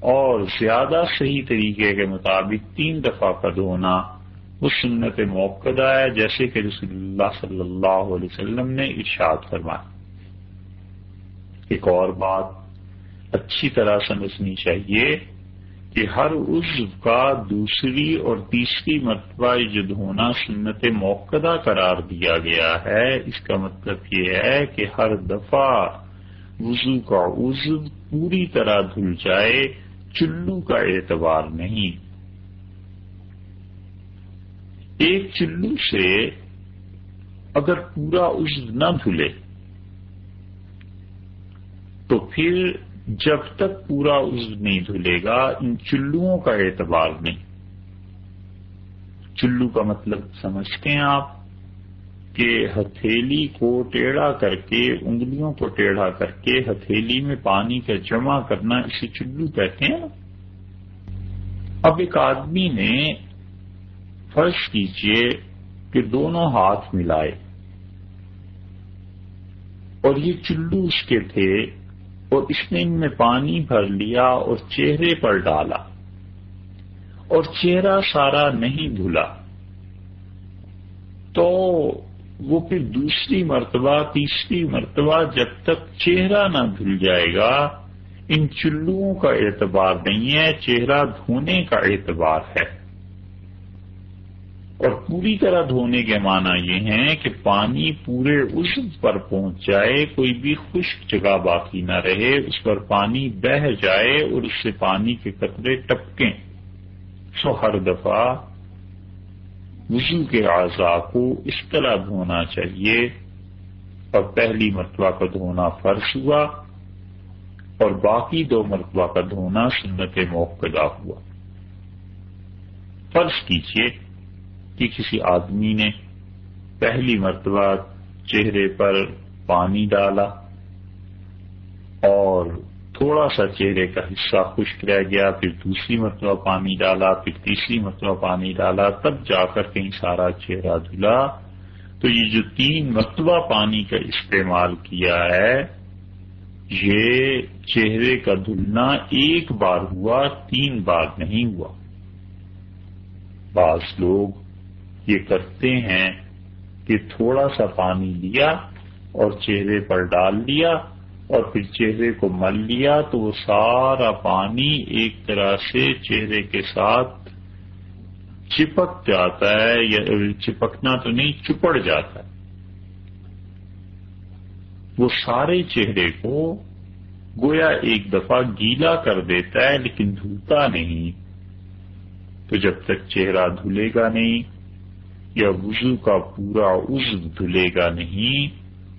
اور زیادہ صحیح طریقے کے مطابق تین دفعہ کا دھونا وہ سنت موقع ہے، جیسے کہ رسول اللہ صلی اللہ علیہ وسلم نے ارشاد فرمایا۔ ایک اور بات اچھی طرح سمجھنی چاہیے کہ ہر عزو کا دوسری اور تیسری مرتبہ جد ہونا سنت موقع قرار دیا گیا ہے۔ اس کا مطلب یہ ہے کہ ہر دفعہ وضو کا عزو پوری طرح دھل جائے، چلو کا اعتبار نہیں۔ ایک چلو سے اگر پورا عزو نہ دھلے، تو پھر جب تک پورا عزو نہیں دھلے گا، ان چلوؤں کا اعتبار نہیں۔ چلو کا مطلب سمجھتے ہیں آپ کہ ہتھیلی کو ٹیڑھا کر کے، انگلیوں کو ٹیڑھا کر کے ہتھیلی میں پانی کا جمع کرنا اسے چلو کہتے ہیں۔ اب ایک آدمی نے فرض کیجیے کہ دونوں ہاتھ ملائے۔ اور یہ چلو اس کے تھے۔ اور اس نے ان میں پانی بھر لیا اور چہرے پر ڈالا اور چہرہ سارا نہیں دھلا۔ تو وہ پھر دوسری مرتبہ، تیسری مرتبہ جب تک چہرہ نہ دھل جائے گا، ان چلوؤں کا اعتبار نہیں ہے، چہرہ دھونے کا اعتبار ہے۔ اور پوری طرح دھونے کے معنی یہ ہیں کہ پانی پورے اس پر پہنچ جائے، کوئی بھی خشک جگہ باقی نہ رہے، اس پر پانی بہ جائے اور اس سے پانی کے قطرے ٹپکیں۔ سو ہر دفعہ وضو کے اعضاء کو اس طرح دھونا چاہیے۔ اور پہلی مرتبہ کا دھونا فرض ہوا اور باقی دو مرتبہ کا دھونا سنت موقع ہوا۔ فرض کیجیے کہ کسی آدمی نے پہلی مرتبہ چہرے پر پانی ڈالا اور تھوڑا سا چہرے کا حصہ خشک رہ گیا، پھر دوسری مرتبہ پانی ڈالا، پھر تیسری مرتبہ پانی ڈالا، تب جا کر کہیں سارا چہرہ دھلا تو یہ جو تین مرتبہ پانی کا استعمال کیا ہے، یہ چہرے کا دھلنا ایک بار ہوا، تین بار نہیں ہوا۔ بعض لوگ یہ کرتے ہیں کہ تھوڑا سا پانی لیا اور چہرے پر ڈال لیا اور پھر چہرے کو مل لیا تو وہ سارا پانی ایک طرح سے چہرے کے ساتھ چپک جاتا ہے یا چپکنا تو نہیں، چپڑ جاتا ہے۔ وہ سارے چہرے کو گویا ایک دفعہ گیلا کر دیتا ہے لیکن دھلتا نہیں۔ تو جب تک چہرہ دھلے گا نہیں یا وضو کا پورا عزو دھلے گا نہیں،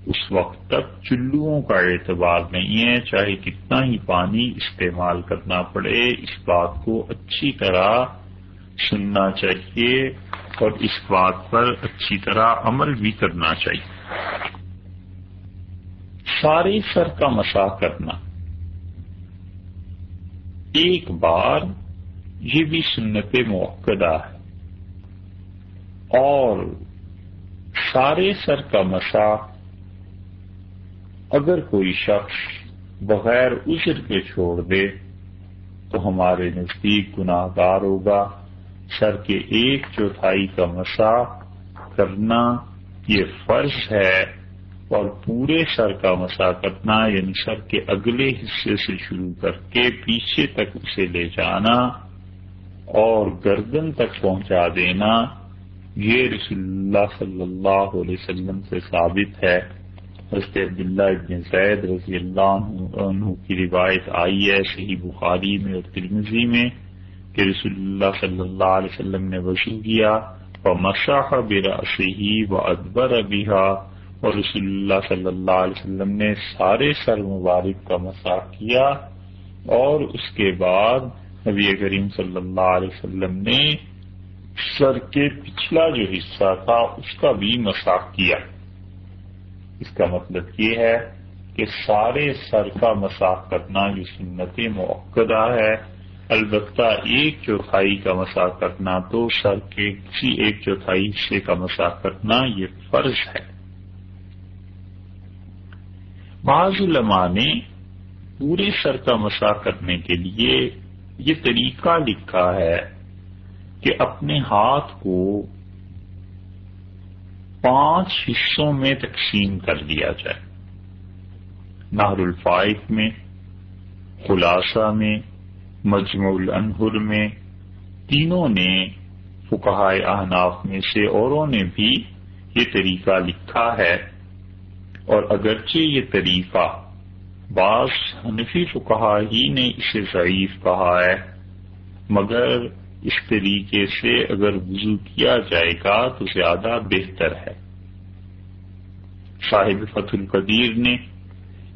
اس وقت تک چلوؤں کا اعتبار نہیں ہے، چاہے کتنا ہی پانی استعمال کرنا پڑے، اس بات کو اچھی طرح سننا چاہیے اور اس بات پر اچھی طرح عمل بھی کرنا چاہیے۔ سارے سر کا مسا کرنا۔ ایک بار یہ بھی سنت موقع ہے۔ اور سارے سر کا مسا اگر کوئی شخص بغیر عذر کے چھوڑ دے تو ہمارے نزدیک گناہ گار ہوگا۔ سر کے ایک چوتھائی کا مسا کرنا یہ فرض ہے اور پورے سر کا مسا کرنا یعنی سر کے اگلے حصے سے شروع کر کے پیچھے تک اسے لے جانا اور گردن تک پہنچا دینا یہ رسول اللہ صلی اللہ علیہ وسلم سے ثابت ہے۔ حضرت عبداللہ ابن زید رضی اللہ عنہ کی روایت آئی ہے صحیح بخاری میں اور ترمزی میں کہ رسول اللہ صلی اللہ علیہ وسلم نے وضو کیا اور مساح برا صحیح و ادبر ابیہ اور رسول اللہ صلی اللہ علیہ وسلم نے سارے سر مبارک کا مساح کیا اور اس کے بعد نبی کریم صلی اللہ علیہ وسلم نے سر کے پچھلا جو حصہ تھا، اس کا بھی مساق کیا۔ اس کا مطلب یہ ہے کہ سارے سر کا مساق کرنا یہ سنت موقع ہے، البتہ ایک چوتھائی کا مساق کرنا تو سر کے کسی ایک چوتھائی حصے کا مساق کرنا یہ فرض ہے۔ بعض علماء نے پورے سر کا مساق کرنے کے لیے یہ طریقہ لکھا ہے۔ کہ اپنے ہاتھ کو پانچ حصوں میں تقسیم کر دیا جائے۔ نہر الفائق میں، خلاصہ میں مجموع الانہر میں، تینوں نے فکہائے احناف میں سے اوروں نے بھی یہ طریقہ لکھا ہے۔ اور اگرچہ یہ طریقہ بعض حنفی فکہ ہی نے اسے ضعیف کہا ہے، مگر اس طریقے سے اگر وضو کیا جائے گا تو زیادہ بہتر ہے۔ صاحب فتح القدیر نے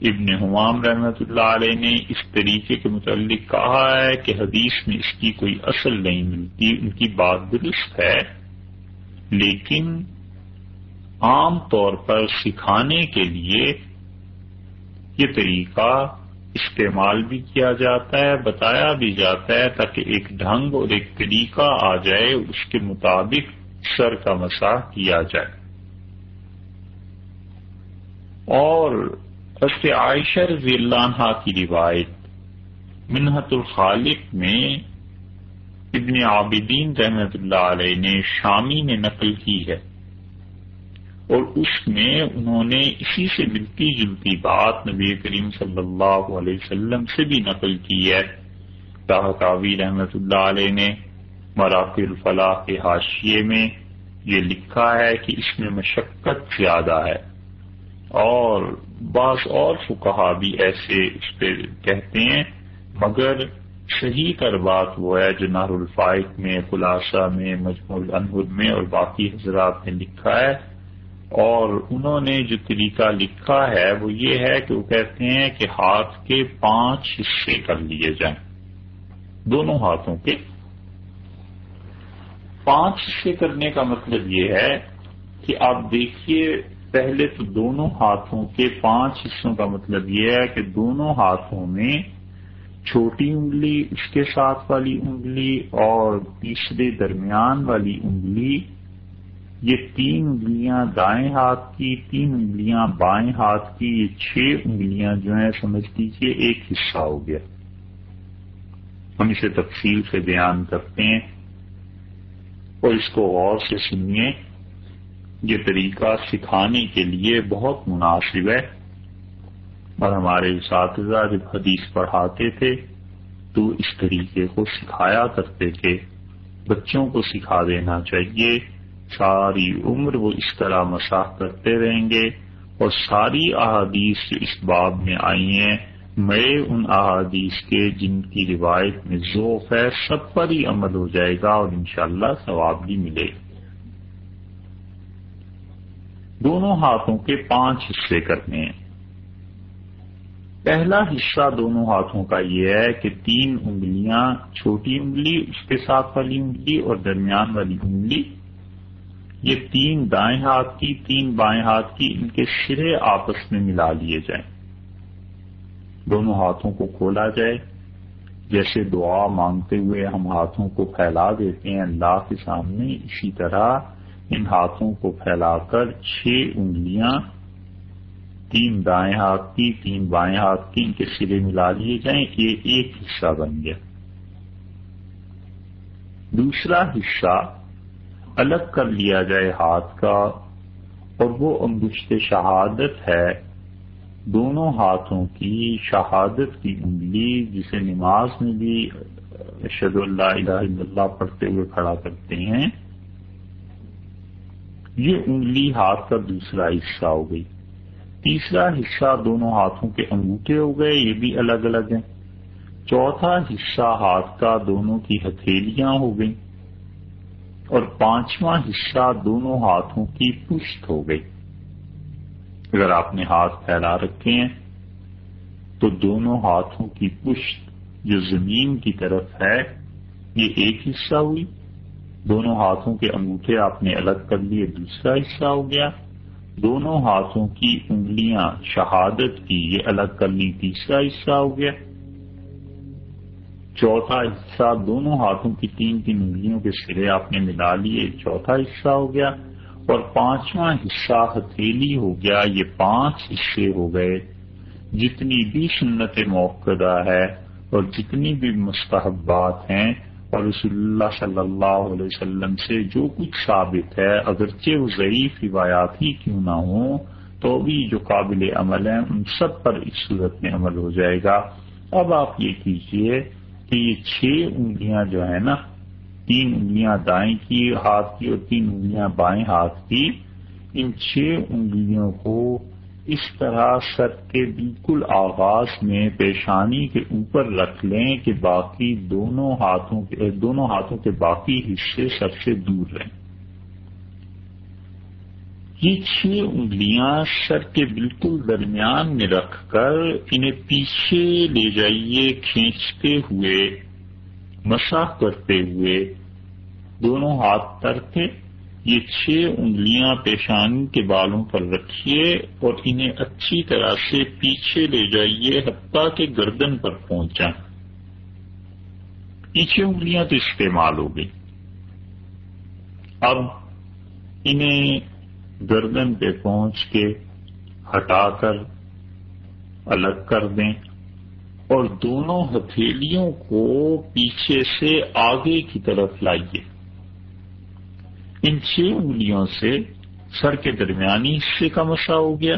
ابن حمام رحمت اللہ علیہ نے اس طریقے کے متعلق کہا ہے کہ حدیث میں اس کی کوئی اصل نہیں ملتی، ان کی بات درست ہے، لیکن عام طور پر سکھانے کے لیے یہ طریقہ استعمال بھی کیا جاتا ہے، بتایا بھی جاتا ہے تاکہ ایک ڈھنگ اور ایک طریقہ آ جائے، اس کے مطابق سر کا مساح کیا جائے۔ اور عائشہ رضی اللہ عنہ کی روایت، منحت الخالق میں ابن عابدین رحمت اللہ علیہ نے شامی نے نقل کی ہے۔ اور اس میں انہوں نے اسی سے ملتی جلتی بات نبی کریم صلی اللہ علیہ وسلم سے بھی نقل کی ہے۔ راہی رحمت اللہ علیہ نے مراک الفلاح کے حاشیے میں یہ لکھا ہے کہ اس میں مشقت زیادہ ہے۔ اور بعض اور فکہ بھی ایسے اس پہ کہتے ہیں، مگر صحیح کر بات وہ ہے جو نار الفائق میں، خلاصہ میں مجموع الانہد میں اور باقی حضرات نے لکھا ہے۔ اور انہوں نے جو طریقہ لکھا ہے وہ یہ ہے کہ وہ کہتے ہیں کہ ہاتھ کے پانچ حصے کر لیے جائیں۔ دونوں ہاتھوں کے۔ پانچ حصے کرنے کا مطلب یہ ہے کہ آپ دیکھیے، پہلے تو دونوں ہاتھوں کے پانچ حصوں کا مطلب یہ ہے کہ دونوں ہاتھوں میں چھوٹی انگلی، اس کے ساتھ والی انگلی اور تیسرے درمیان والی انگلی یہ تین انگلیاں دائیں ہاتھ کی، تین انگلیاں بائیں ہاتھ کی، یہ چھ انگلیاں جو ہیں، سمجھ لیجیے ایک حصہ ہو گیا۔ ہم اسے تفصیل سے بیان کرتے ہیں اور اس کو غور سے سنیے۔ یہ طریقہ سکھانے کے لیے بہت مناسب ہے۔ اور ہمارے اساتذہ جب حدیث پڑھاتے تھے تو اس طریقے کو سکھایا کرتے تھے۔ بچوں کو سکھا دینا چاہیے۔ ساری عمر وہ اس طرح مساح کرتے رہیں گے اور ساری احادیث جو اس باب میں آئی ہیں، میں ان احادیث کے جن کی روایت میں ذوق ہے، سب پر ہی عمل ہو جائے گا اور انشاءاللہ ثواب بھی ملے گا۔ دونوں ہاتھوں کے پانچ حصے کرنے ہیں۔ پہلا حصہ دونوں ہاتھوں کا یہ ہے کہ تین انگلیاں، چھوٹی انگلی، اس کے ساتھ والی انگلی اور درمیان والی انگلی یہ تین دائیں ہاتھ کی، تین بائیں ہاتھ کی ان کے سرے آپس میں ملا لیے جائیں۔ دونوں ہاتھوں کو کھولا جائے۔ جیسے دعا مانگتے ہوئے ہم ہاتھوں کو پھیلا دیتے ہیں، اللہ کے سامنے اسی طرح ان ہاتھوں کو پھیلا کر چھ انگلیاں، تین دائیں ہاتھ کی، تین بائیں ہاتھ کی ان کے سرے ملا لیے جائیں۔ یہ ایک حصہ بن گیا۔ دوسرا حصہ الگ کر لیا جائے ہاتھ کا اور وہ انگشت شہادت ہے، دونوں ہاتھوں کی شہادت کی انگلی جسے نماز میں بھی اشد اللہ الہ الا اللہ پڑھتے ہوئے کھڑا کرتے ہیں، یہ انگلی ہاتھ کا دوسرا حصہ ہو گئی۔ تیسرا حصہ دونوں ہاتھوں کے انگوٹھے ہو گئے، یہ بھی الگ الگ ہیں۔ چوتھا حصہ ہاتھ کا دونوں کی ہتھیلیاں ہو گئی اور پانچواں حصہ دونوں ہاتھوں کی پشت ہو گئی۔ اگر آپ نے ہاتھ پھیلا رکھے ہیں، تو دونوں ہاتھوں کی پشت جو زمین کی طرف ہے، یہ ایک حصہ ہوئی۔ دونوں ہاتھوں کے انگوٹھے آپ نے الگ کر لیے، دوسرا حصہ ہو گیا۔ دونوں ہاتھوں کی انگلیاں شہادت کی، یہ الگ کر لی، تیسرا حصہ ہو گیا۔ چوتھا حصہ دونوں ہاتھوں کی تین تین انگلیوں کے سرے آپ نے ملا لیے، چوتھا حصہ ہو گیا اور پانچواں حصہ ہتھیلی ہو گیا، یہ پانچ حصے ہو گئے۔ جتنی بھی سنت موقع ہے اور جتنی بھی مستحبات ہیں، اور رسول اللہ صلی اللہ علیہ وسلم سے جو کچھ ثابت ہے، اگرچہ وہ ضعیف روایات ہی کیوں نہ ہوں، تو بھی جو قابل عمل ہیں، ان سب پر اس صورت میں عمل ہو جائے گا۔ اب آپ یہ کیجیے کہ یہ چھ انگلیاں جو ہے نا، تین انگلیاں دائیں کی ہاتھ کی اور تین انگلیاں بائیں ہاتھ کی، ان چھ انگلیوں کو اس طرح سر کے بالکل آغاز میں پیشانی کے اوپر رکھ لیں کہ باقی دونوں ہاتھوں کے، دونوں ہاتھوں کے باقی حصے سب سے دور رہیں۔ یہ چھ انگلیاں سر کے بالکل درمیان میں رکھ کر انہیں پیچھے لے جائیے، کھینچتے ہوئے، مساح کرتے ہوئے، دونوں ہاتھ تر کے یہ چھ انگلیاں پیشانی کے بالوں پر رکھیے اور انہیں اچھی طرح سے پیچھے لے جائیے حتیٰ کے گردن پر پہنچا پیچھے انگلیاں تو استعمال ہو گئی اب انہیں گردن پہ پہنچ کے ہٹا کر الگ کر دیں اور دونوں ہتھیلیوں کو پیچھے سے آگے کی طرف لائیے۔ ان چھ انگلیوں سے سر کے درمیانی حصے کا مسا ہو گیا۔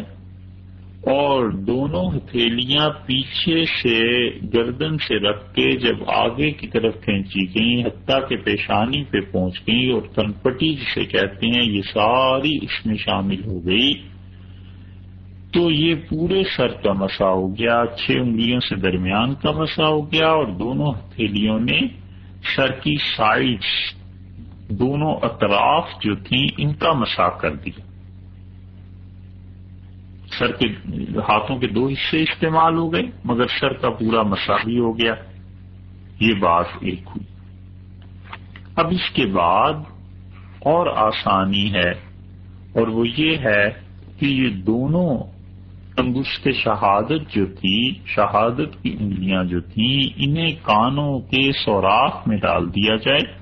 اور دونوں ہتھیلیاں پیچھے سے گردن سے رکھ کے جب آگے کی طرف کھینچی گئیں، حتیٰ کے پیشانی پہ پہنچ گئی اور تنپٹی جسے کہتے ہیں، یہ ساری اس میں شامل ہو گئی۔ تو یہ پورے سر کا مسا ہو گیا، چھ انگلیوں سے درمیان کا مسا ہو گیا اور دونوں ہتھیلیوں نے سر کی سائڈس دونوں اطراف جو تھیں، ان کا مسا کر دیا۔ سر کے ہاتھوں کے دو حصے استعمال ہو گئے، مگر سر کا پورا مسا بھی ہو گیا۔ یہ بات ایک ہوئی۔ اب اس کے بعد اور آسانی ہے، اور وہ یہ ہے کہ یہ دونوں انگشت شہادت جو تھی، شہادت کی انگلیاں جو تھیں، انہیں کانوں کے سوراخ میں ڈال دیا جائے۔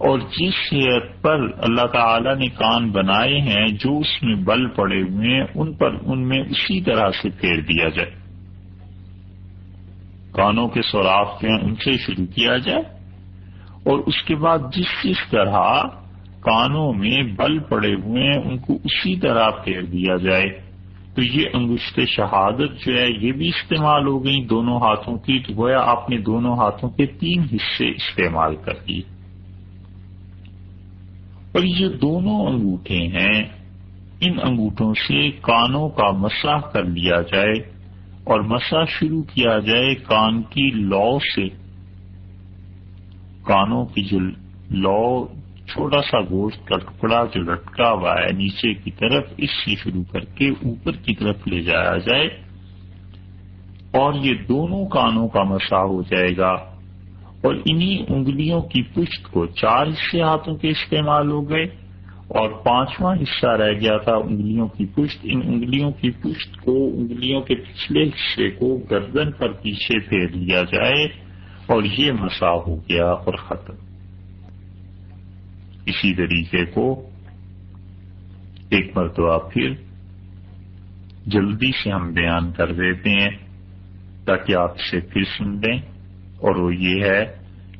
اور جس صحت پر اللہ تعالی نے کان بنائے ہیں، جو اس میں بل پڑے ہوئے ہیں، ان پر ان میں اسی طرح سے پھیر دیا جائے۔ کانوں کے سوراخ ہیں ان سے شروع کیا جائے۔ اور اس کے بعد جس جس طرح کانوں میں بل پڑے ہوئے ہیں، ان کو اسی طرح پھیر دیا جائے۔ تو یہ انگشت شہادت جو ہے، یہ بھی استعمال ہو گئی دونوں ہاتھوں کی۔ تو گویا آپ نے دونوں ہاتھوں کے تین حصے استعمال کر دیے۔ اور یہ دونوں انگوٹھے ہیں۔ ان انگوٹھوں سے کانوں کا مساح کر لیا جائے اور مسا شروع کیا جائے کان کی لو سے۔ کانوں کی جو لو چھوٹا سا گوشت کا ٹکڑا جو لٹکا ہوا ہے نیچے کی طرف، اس سے شروع کر کے اوپر کی طرف لے جایا جائے اور یہ دونوں کانوں کا مسا ہو جائے گا۔ اور انہی انگلیوں کی پشت کو چار حصے ہاتھوں کے استعمال ہو گئے اور پانچواں حصہ رہ گیا تھا انگلیوں کی پشت۔ ان انگلیوں کی پشت کو انگلیوں کے پچھلے حصے کو گردن پر پیچھے پھیر لیا جائے اور یہ مسا ہو گیا اور ختم۔ اسی طریقے کو ایک مرتبہ پھر جلدی سے ہم بیان کر دیتے ہیں تاکہ آپ سے پھر سن لیں۔ اور وہ یہ ہے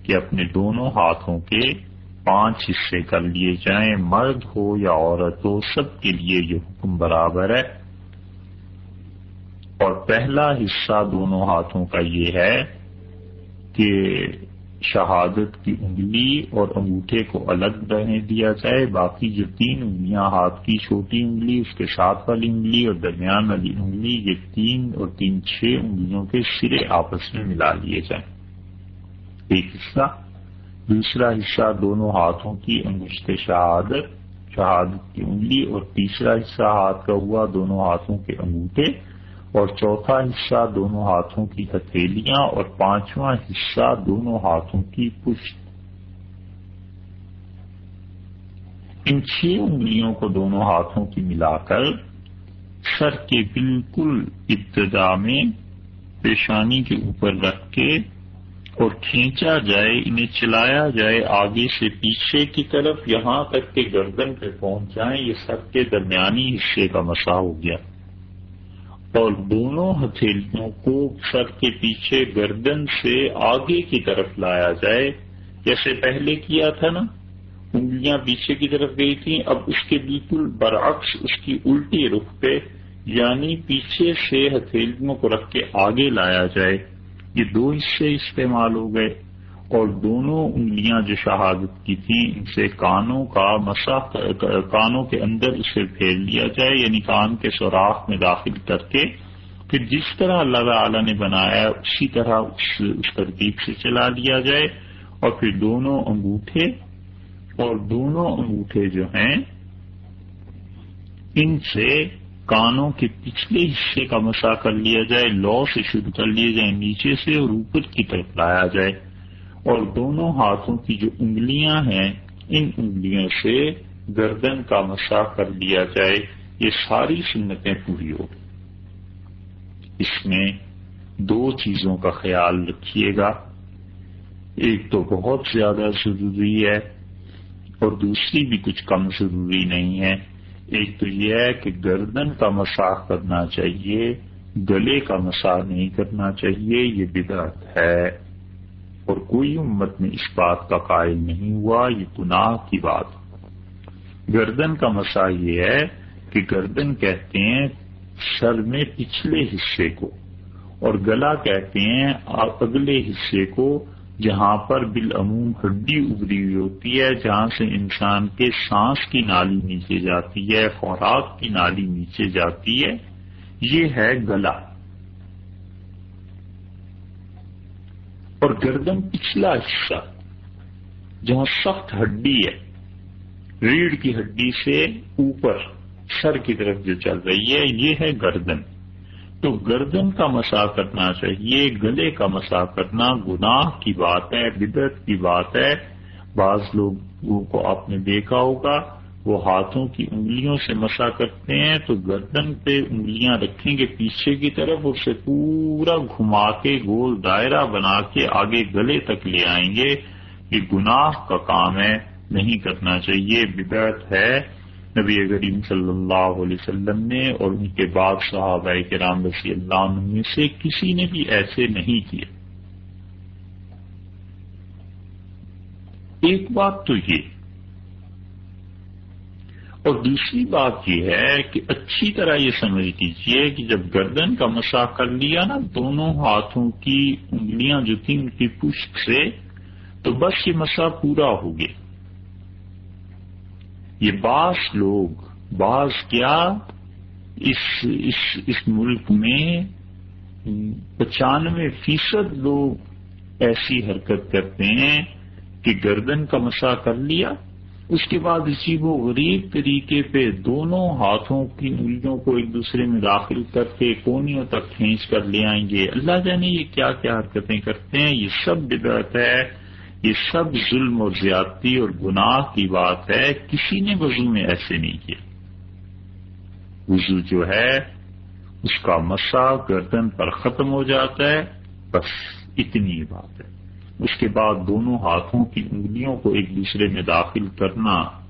کہ اپنے دونوں ہاتھوں کے پانچ حصے کر لیے جائیں، مرد ہو یا عورت ہو، سب کے لیے یہ حکم برابر ہے۔ اور پہلا حصہ دونوں ہاتھوں کا یہ ہے کہ شہادت کی انگلی اور انگوٹھے کو الگ رہنے دیا جائے، باقی جو تین انگلیاں، ہاتھ کی چھوٹی انگلی، اس کے ساتھ والی انگلی اور درمیان والی انگلی، یہ تین اور تین چھ انگلیوں کے سرے آپس میں ملا لیے جائیں۔ ایک حصہ، دوسرا حصہ دونوں ہاتھوں کی انگشت شہادت شہادت کی انگلی، اور تیسرا حصہ ہاتھ کا ہوا دونوں ہاتھوں کے انگوٹھے، اور چوتھا حصہ دونوں ہاتھوں کی ہتھیلیاں، اور پانچواں حصہ دونوں ہاتھوں کی پشت۔ ان چھ انگلیوں کو دونوں ہاتھوں کی ملا کر سر کے بالکل ابتدا میں پیشانی کے اوپر رکھ کے اور کھینچا جائے، انہیں چلایا جائے آگے سے پیچھے کی طرف، یہاں تک کہ گردن پہ پہنچ جائیں، یہ سر کے درمیانی حصے کا مسا ہو گیا۔ اور دونوں ہتھیلیوں کو سر کے پیچھے گردن سے آگے کی طرف لایا جائے، جیسے پہلے کیا تھا نا؟ انگلیاں پیچھے کی طرف گئی تھیں، اب اس کے بالکل برعکس اس کی الٹی رخ پہ یعنی پیچھے سے ہتھیلیوں کو رکھ کے آگے لایا جائے۔ یہ دو حصے استعمال ہو گئے اور دونوں انگلیاں جو شہادت کی تھیں ان سے کانوں کا مسا کانوں کے اندر اسے پھیر لیا جائے یعنی کان کے سوراخ میں داخل کر کے پھر جس طرح اللہ تعالی نے بنایا اسی طرح اس, اس ترتیب سے چلا لیا جائے اور پھر دونوں انگوٹھے اور دونوں انگوٹھے جو ہیں ان سے کانوں کے پچھلے حصے کا مسا کر لیا جائے، لو سے شروع کر لیا جائے نیچے سے اور اوپر کی طرف لایا جائے۔ اور دونوں ہاتھوں کی جو انگلیاں ہیں، ان انگلیوں سے گردن کا مسا کر لیا جائے۔ یہ ساری سنتیں پوری ہو۔ اس میں دو چیزوں کا خیال رکھیے گا۔ ایک تو بہت زیادہ ضروری ہے اور دوسری بھی کچھ کم ضروری نہیں ہے۔ ایک تو یہ ہے کہ گردن کا مساح کرنا چاہیے، گلے کا مساح نہیں کرنا چاہیے، یہ بدعت ہے۔ اور کوئی امت میں اس بات کا قائل نہیں ہوا، یہ گناہ کی بات۔ گردن کا مسا یہ ہے کہ گردن کہتے ہیں سر میں پچھلے حصے کو، اور گلا کہتے ہیں اگلے حصے کو جہاں پر بالعموم ہڈی ابری ہوئی ہوتی ہے، جہاں سے انسان کے سانس کی نالی نیچے جاتی ہے، خوراک کی نالی نیچے جاتی ہے، یہ ہے گلا۔ اور گردن پچھلا حصہ، جہاں سخت ہڈی ہے، ریڑھ کی ہڈی سے اوپر، سر کی طرف جو چل رہی ہے، یہ ہے گردن۔ تو گردن کا مسا کرنا چاہیے، گلے کا مسا کرنا گناہ کی بات ہے بدت کی بات ہے۔ بعض لوگوں کو آپ نے دیکھا ہوگا، وہ ہاتھوں کی انگلیوں سے مسا کرتے ہیں تو گردن پہ انگلیاں رکھیں گے پیچھے کی طرف اسے پورا گھما کے گول دائرہ بنا کے آگے گلے تک لے آئیں گے یہ گناہ کا کام ہے، نہیں کرنا چاہیے، بدعت ہے۔ نبی کریم صلی اللہ علیہ وسلم نے اور ان کے بعد صحابہ کے رام رسی اللہ عنہ میں سے کسی نے بھی ایسے نہیں کیے۔ ایک بات تو یہ، اور دوسری بات یہ ہے کہ اچھی طرح یہ سمجھ لیجیے کہ جب گردن کا مسا کر لیا نا، دونوں ہاتھوں کی انگلیاں جو تھیں ان کی پشت سے، تو بس یہ مسا پورا ہو گیا یہ بعض لوگ، بعض کیا اس اس اس ملک میں پچانوے فیصد لوگ ایسی حرکت کرتے ہیں کہ گردن کا مسا کر لیا، اس کے بعد اسی وہ غریب طریقے پہ دونوں ہاتھوں کی انگلیوں کو ایک دوسرے میں داخل کر کے کونیوں تک کھینچ کر لے آئیں گے۔ اللہ جانے یہ کیا کیا حرکتیں کرتے ہیں؟ یہ سب بدعت ہے یہ سب ظلم اور زیادتی اور گناہ کی بات ہے، کسی نے وضو میں ایسے نہیں کیا۔ وضو جو ہے، اس کا مسا گردن پر ختم ہو جاتا ہے، بس اتنی بات ہے۔ اس کے بعد دونوں ہاتھوں کی انگلیوں کو ایک دوسرے میں داخل کرنا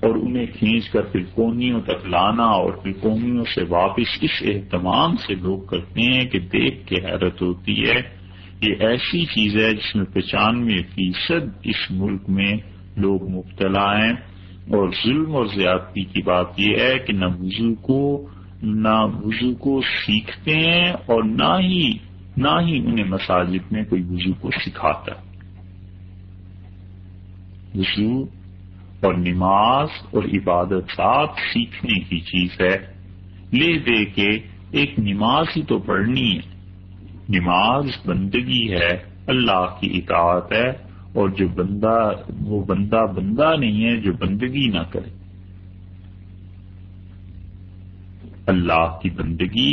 اور انہیں کھینچ کر پھر کونیوں تک لانا اور پھر کونیوں سے واپس اس اہتمام سے لوگ کرتے ہیں کہ دیکھ کے حیرت ہوتی ہے یہ ایسی چیز ہے جس میں پچانوے فیصد اس ملک میں لوگ مبتلا ہیں اور ظلم اور زیادتی کی بات یہ ہے کہ نہ وضو کو، نہ وضو کو سیکھتے ہیں اور نہ ہی نہ ہی انہیں مساجد میں کوئی وضو کو سکھاتا وضو اور نماز اور عبادت ساتھ سیکھنے کی چیز ہے۔ لے دے کے ایک نماز ہی تو پڑھنی ہے۔ نماز بندگی ہے، اللہ کی اطاعت ہے، اور جو بندہ، وہ بندہ بندہ نہیں ہے، جو بندگی نہ کرے۔ اللہ کی بندگی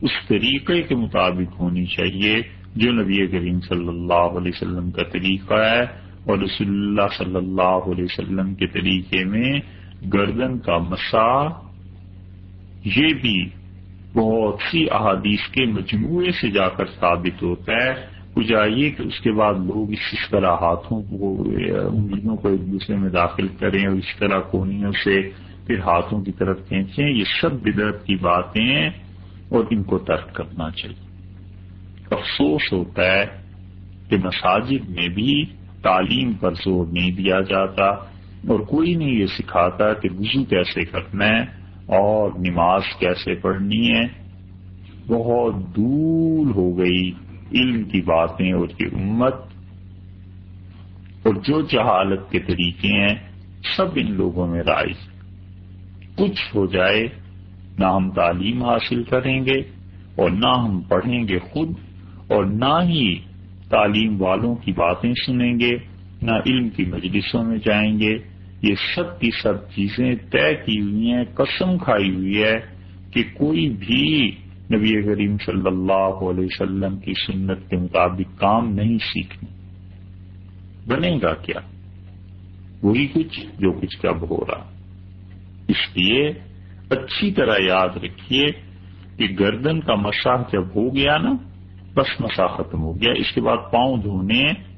اس طریقے کے مطابق ہونی چاہیے جو نبی کریم صلی اللہ علیہ وسلم کا طریقہ ہے، اور رسول اللہ صلی اللہ علیہ وسلم کے طریقے میں گردن کا مسا یہ بھی بہت سی احادیث کے مجموعے سے جا کر ثابت ہوتا ہے۔ جائیے کہ اس کے بعد لوگ اس طرح ہاتھوں کو، انگلیوں کو ایک دوسرے میں داخل کریں اور اس طرح کونیوں سے پھر ہاتھوں کی طرف کھینچیں، یہ سب بدرت کی باتیں ہیں اور ان کو ترک کرنا چاہیے۔ افسوس ہوتا ہے کہ مساجد میں بھی تعلیم پر زور نہیں دیا جاتا اور کوئی نہیں یہ سکھاتا کہ وضو کیسے کرنا ہے۔ اور نماز کیسے پڑھنی ہے؟ بہت دور ہو گئی علم کی باتیں اور یہ امت۔ اور جو جہالت کے طریقے ہیں، سب ان لوگوں میں رائج۔ کچھ ہو جائے، نہ ہم تعلیم حاصل کریں گے اور نہ ہم پڑھیں گے خود، اور نہ ہی تعلیم والوں کی باتیں سنیں گے، نہ علم کی مجلسوں میں جائیں گے۔ یہ سب کی سب چیزیں طے کی ہوئی ہیں، قسم کھائی ہوئی ہے کہ کوئی بھی نبی کریم صلی اللہ علیہ وسلم کی سنت کے مطابق کام نہیں سیکھنے۔ بنے گا کیا؟ وہی کچھ جو کچھ کب ہو رہا۔ اس لیے اچھی طرح یاد رکھیے کہ گردن کا مسا جب ہو گیا نا، بس مسا ختم ہو گیا۔ اس کے بعد پاؤں دھونے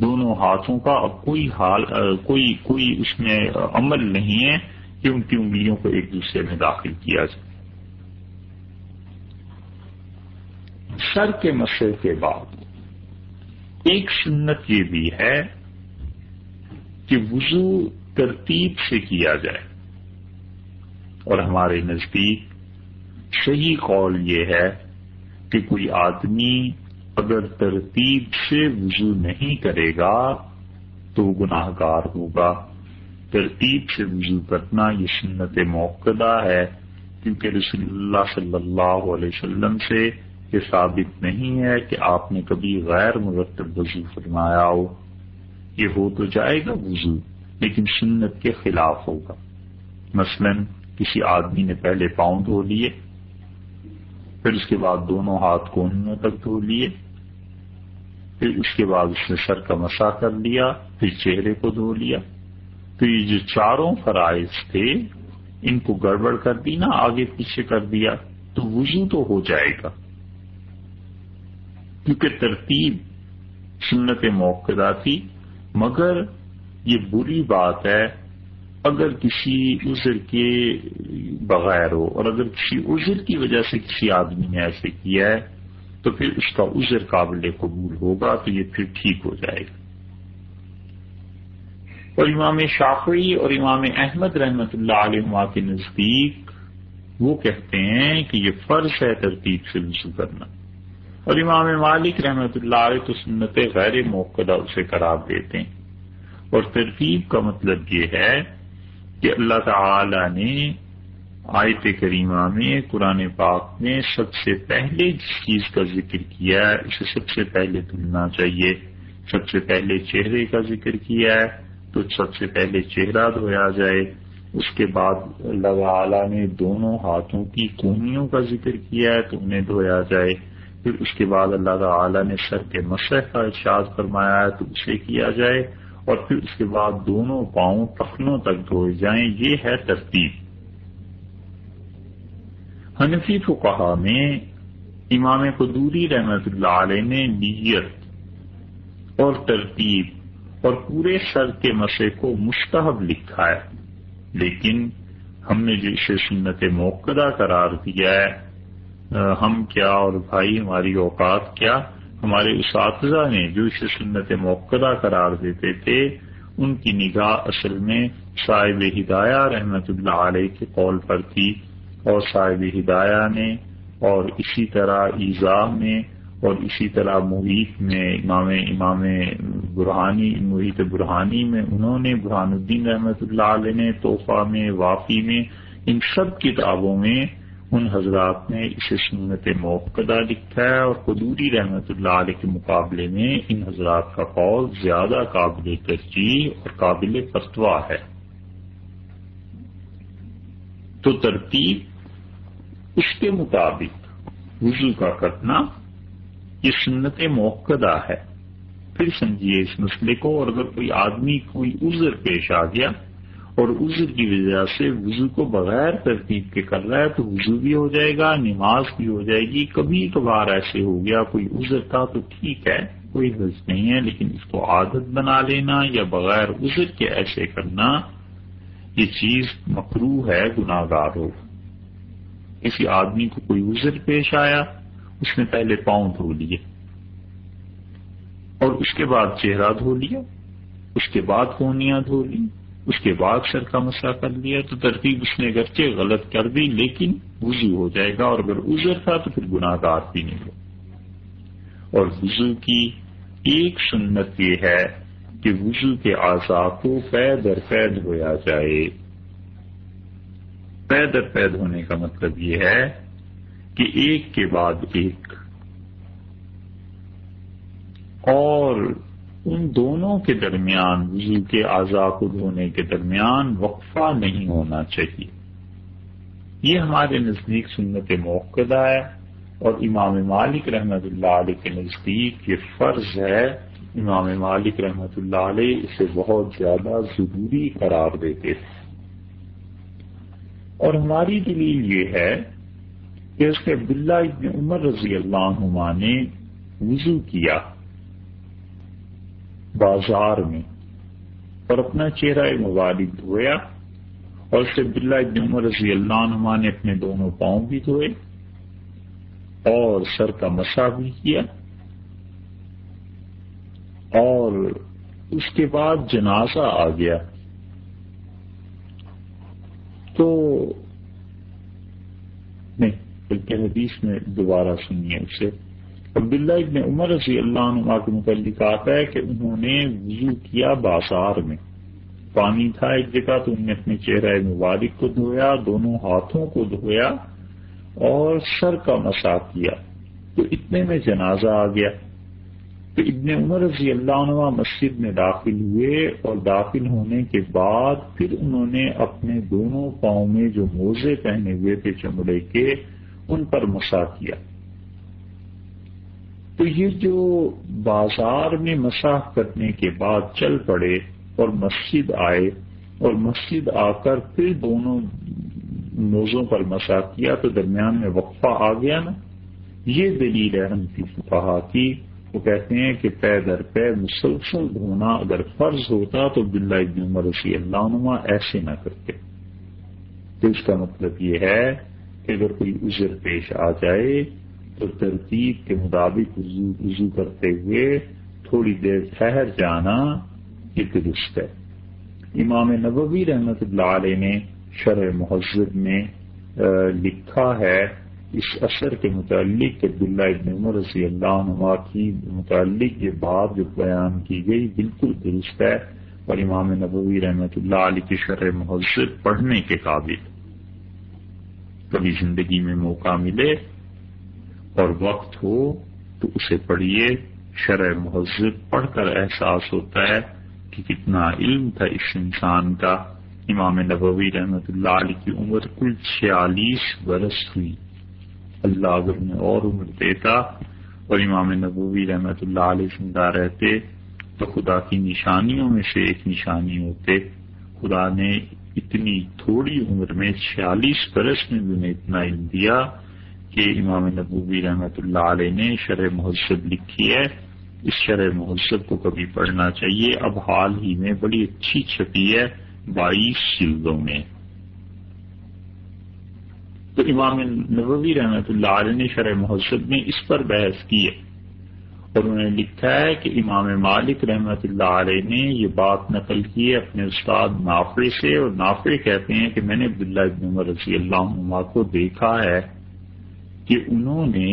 دونوں ہاتھوں کا اب کوئی حال کوئی کوئی اس میں عمل نہیں ہے کہ ان کی انگلیوں کو ایک دوسرے میں داخل کیا جائے۔ سر کے مسئلے کے بعد ایک سنت یہ بھی ہے کہ وضو ترتیب سے کیا جائے۔ اور ہمارے نزدیک صحیح قول یہ ہے کہ کوئی آدمی اگر ترتیب سے وضو نہیں کرے گا تو گناہ گار ہوگا۔ ترتیب سے وضو کرنا یہ سنت موقع ہے، کیونکہ رسول اللہ صلی اللہ علیہ وسلم سے یہ ثابت نہیں ہے کہ آپ نے کبھی غیر مرتب وضو فرمایا ہو۔ یہ ہو تو جائے گا وضو، لیکن سنت کے خلاف ہوگا۔ مثلا کسی آدمی نے پہلے پاؤں دھو لیے، پھر اس کے بعد دونوں ہاتھ کونوں تک دھو لیے پھر اس کے بعد اس نے سر کا مسا کر لیا، پھر چہرے کو دھو لیا۔ تو یہ جو چاروں فرائض تھے، ان کو گڑبڑ کر دی نا آگے پیچھے کر دیا، تو وضو تو ہو جائے گا۔ کیونکہ ترتیب سنت موقع تھی، مگر یہ بری بات ہے، اگر کسی عذر کے بغیر ہو، اور اگر کسی عذر کی وجہ سے کسی آدمی نے ایسے کیا ہے تو پھر اس کا عذر قابل قبول ہوگا تو یہ پھر ٹھیک ہو جائے گا۔ اور امام شافعی اور امام احمد رحمت اللہ علیہ کے نزدیک وہ کہتے ہیں کہ یہ فرض ہے ترتیب سے وضو کرنا۔ اور امام مالک رحمت اللہ علیہ تو سنت غیر موقع اسے قرار دیتے ہیں۔ اور ترتیب کا مطلب یہ ہے کہ اللہ تعالی نے آیت کریمہ میں، قرآن پاک میں سب سے پہلے جس چیز کا ذکر کیا ہے، اسے سب سے پہلے دھلنا چاہیے۔ سب سے پہلے چہرے کا ذکر کیا ہے، تو سب سے پہلے چہرہ دھویا جائے۔ اس کے بعد اللہ تعالیٰ نے دونوں ہاتھوں کی کونیوں کا ذکر کیا ہے، تو انہیں دھویا جائے۔ پھر اس کے بعد اللہ تعالی نے سر کے مسح کا ارشاد فرمایا ہے، تو اسے کیا جائے۔ اور پھر اس کے بعد دونوں پاؤں ٹخنوں تک دھوئے جائیں، یہ ہے ترتیب۔ حنفی کو کہا میں امام قدوری رحمت اللہ علیہ نے نیت اور ترتیب اور پورے سر کے مسے کو مستحب لکھا ہے۔ لیکن ہم نے جو اسے سنت موقع قرار دیا ہے، ہم کیا اور بھائی ہماری اوقات کیا؟ ہمارے اساتذہ نے جو اسے سنت موقع قرار دیتے تھے، ان کی نگاہ اصل میں صاحب ہدایہ رحمت اللہ علیہ کے قول پر تھی۔ اور صاحب ہدایہ نے اور اسی طرح ایزا میں اور اسی طرح محیط میں امام امام برہانی محیط برہانی میں انہوں نے برہان الدین رحمت اللہ علیہ نے تحفہ میں، وافی میں، ان سب کتابوں میں ان حضرات نے اسے سنت موقع لکھا ہے اور قدوری رحمت اللہ علیہ کے مقابلے میں ان حضرات کا قول زیادہ قابل ترجیح اور قابل فتوا ہے۔ تو ترتیب اس کے مطابق وضو کا کرنا یہ سنت موقع ہے۔ پھر سمجھیے اس مسئلے کو، اور اگر کوئی آدمی کوئی عذر پیش آ گیا اور عذر کی وجہ سے وضو کو بغیر ترتیب کے کر رہا ہے تو وضو بھی ہو جائے گا، نماز بھی ہو جائے گی۔ کبھی کبھار ایسے ہو گیا، کوئی عذر تھا تو ٹھیک ہے، کوئی حرض نہیں ہے، لیکن اس کو عادت بنا لینا یا بغیر عذر کے ایسے کرنا، یہ چیز مکرو ہے، گناہ گار ہو۔ کسی آدمی کو کوئی عذر پیش آیا، اس نے پہلے پاؤں دھو لیے اور اس کے بعد چہرہ دھو لیا، اس کے بعد کونیاں دھو لی اس کے بعد سر کا مسئلہ کر لیا، تو ترتیب اس نے گرچہ غلط کر دی، لیکن وضو ہو جائے گا اور اگر عذر تھا تو پھر گناہ گار بھی نہیں ہو۔ اور وضو کی ایک سنت یہ ہے کہ وضو کے اعضاء کو پے در پید ہوا جائے۔ پے در پید ہونے کا مطلب یہ ہے کہ ایک کے بعد ایک۔ اور ان دونوں کے درمیان وضو کے اعضاء کو دھونے کے درمیان وقفہ نہیں ہونا چاہیے۔ یہ ہمارے نزدیک سنت موقع ہے اور امام مالک رحمت اللہ علیہ کے نزدیک یہ فرض ہے۔ امام مالک رحمت اللہ علیہ اسے بہت زیادہ ضروری قرار دیتے تھے اور ہماری دلیل یہ ہے کہ اس کے عبداللہ ابن عمر رضی اللہ عنہ نے وضو کیا بازار میں اور اپنا چہرہ مبارک دھویا اور اس عبداللہ ابن عمر رضی اللہ عنہ نے اپنے دونوں پاؤں بھی دھوئے اور سر کا مسا بھی کیا اور اس کے بعد جنازہ آ گیا تو نہیں، بلکہ حدیث میں دوبارہ سنیے اسے۔ عبداللہ ابن عمر رضی اللہ عنہ کے متعلق آتا ہے کہ انہوں نے وضو کیا بازار میں۔ پانی تھا ایک جگہ، تو انہوں نے اپنے چہرہ مبارک کو دھویا، دونوں ہاتھوں کو دھویا اور سر کا مسا کیا۔ تو اتنے میں جنازہ آ گیا۔ تو ابن عمر رضی اللہ عنہ مسجد میں داخل ہوئے اور داخل ہونے کے بعد پھر انہوں نے اپنے دونوں پاؤں میں جو موزے پہنے ہوئے تھے چمڑے کے، ان پر مسا کیا۔ تو یہ جو بازار میں مساح کرنے کے بعد چل پڑے اور مسجد آئے اور مسجد آ کر پھر دونوں موزوں پر مسا کیا تو درمیان میں وقفہ آ گیا نا۔ یہ دلیل ہے ہم کی کہا کی۔ وہ کہتے ہیں کہ پے در پے مسلسل دھونا اگر فرض ہوتا تو بلا ابن عمر رسی اللہ عنہ ایسے نہ کرتے۔ تو اس کا مطلب یہ ہے کہ اگر کوئی عذر پیش آ جائے تو ترتیب کے مطابق وضو کرتے ہوئے تھوڑی دیر ٹھہر جانا یہ درست ہے۔ امام نبوی رحمت اللہ علیہ نے شرح مہذب میں لکھا ہے اس اثر کے متعلق عبداللہ ابن عمر رضی اللہ عنہ کی متعلق یہ بات جو بیان کی گئی بالکل درست ہے اور امام نبوی رحمت اللہ علیہ کی شرح مہذب پڑھنے کے قابل کبھی زندگی میں موقع ملے اور وقت ہو تو اسے پڑھیے۔ شرح مہذب پڑھ کر احساس ہوتا ہے کہ کتنا علم تھا اس انسان کا۔ امام نبوی رحمت اللہ علیہ کی عمر کل چھیالیس برس ہوئی۔ اللہ اگر انہیں اور عمر دیتا اور امام نبوی رحمت اللہ علیہ زندہ رہتے تو خدا کی نشانیوں میں سے ایک نشانی ہوتے۔ خدا نے اتنی تھوڑی عمر میں چھیالیس برس میں بھی انہیں اتنا علم دیا کہ امام نبوی رحمت اللہ علیہ نے شرح مہذب لکھی ہے۔ اس شرح مہذب کو کبھی پڑھنا چاہیے۔ اب حال ہی میں بڑی اچھی چھپی ہے بائیس جلدوں میں۔ تو امام نبوی رحمت اللہ علیہ نے شرح مہذب میں اس پر بحث کی ہے اور انہوں نے لکھا ہے کہ امام مالک رحمت اللہ علیہ نے یہ بات نقل کی ہے اپنے استاد نافے سے اور نافے کہتے ہیں کہ میں نے عبداللہ ابن عمر رضی اللہ عنہ کو دیکھا ہے کہ انہوں نے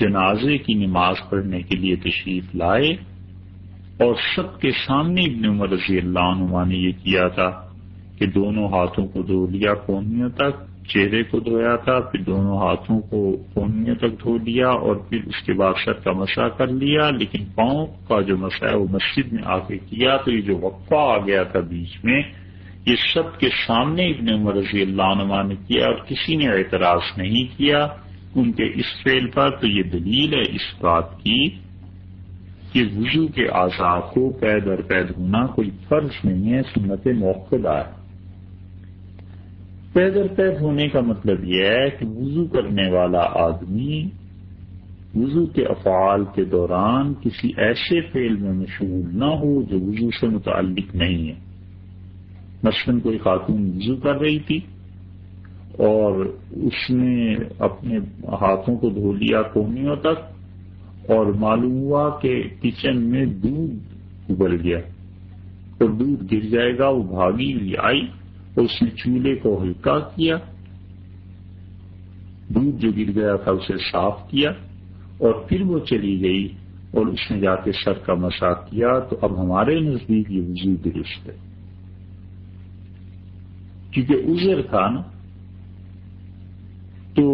جنازے کی نماز پڑھنے کے لیے تشریف لائے اور سب کے سامنے ابن عمر رضی اللہ عنہ نے یہ کیا تھا کہ دونوں ہاتھوں کو دھو لیا، کونیوں تک چہرے کو دھویا تھا، پھر دونوں ہاتھوں کو کونیوں تک دھو لیا اور پھر اس کے بعد سر کا مسا کر لیا، لیکن پاؤں کا جو مسا ہے وہ مسجد میں آ کے کیا تو یہ جو وقفہ آ گیا تھا بیچ میں، یہ سب کے سامنے ابن عمر رضی اللہ عنہ نے کیا اور کسی نے اعتراض نہیں کیا ان کے اس فیل پر، تو یہ دلیل ہے اس بات کی کہ وضو کے آزاد کو پید اور پید ہونا کوئی فرض نہیں ہے، سنت موقع ہے۔ پید اور پید ہونے کا مطلب یہ ہے کہ وضو کرنے والا آدمی وضو کے افعال کے دوران کسی ایسے فیل میں مشغول نہ ہو جو وضو سے متعلق نہیں ہے۔ مثلاً کوئی خاتون وضو کر رہی تھی اور اس نے اپنے ہاتھوں کو دھو لیا کونیوں تک اور معلوم ہوا کہ کچن میں دودھ ابل گیا۔ اور دودھ گر جائے گا، وہ بھاگی ہوئی آئی۔ اس نے چولہے کو ہلکا کیا، دودھ جو گر گیا تھا اسے صاف کیا اور پھر وہ چلی گئی اور اس نے جا کے سر کا مسا کیا تو اب ہمارے نزدیک یہ وضو درست ہے۔ کیونکہ عذر تھا نا، تو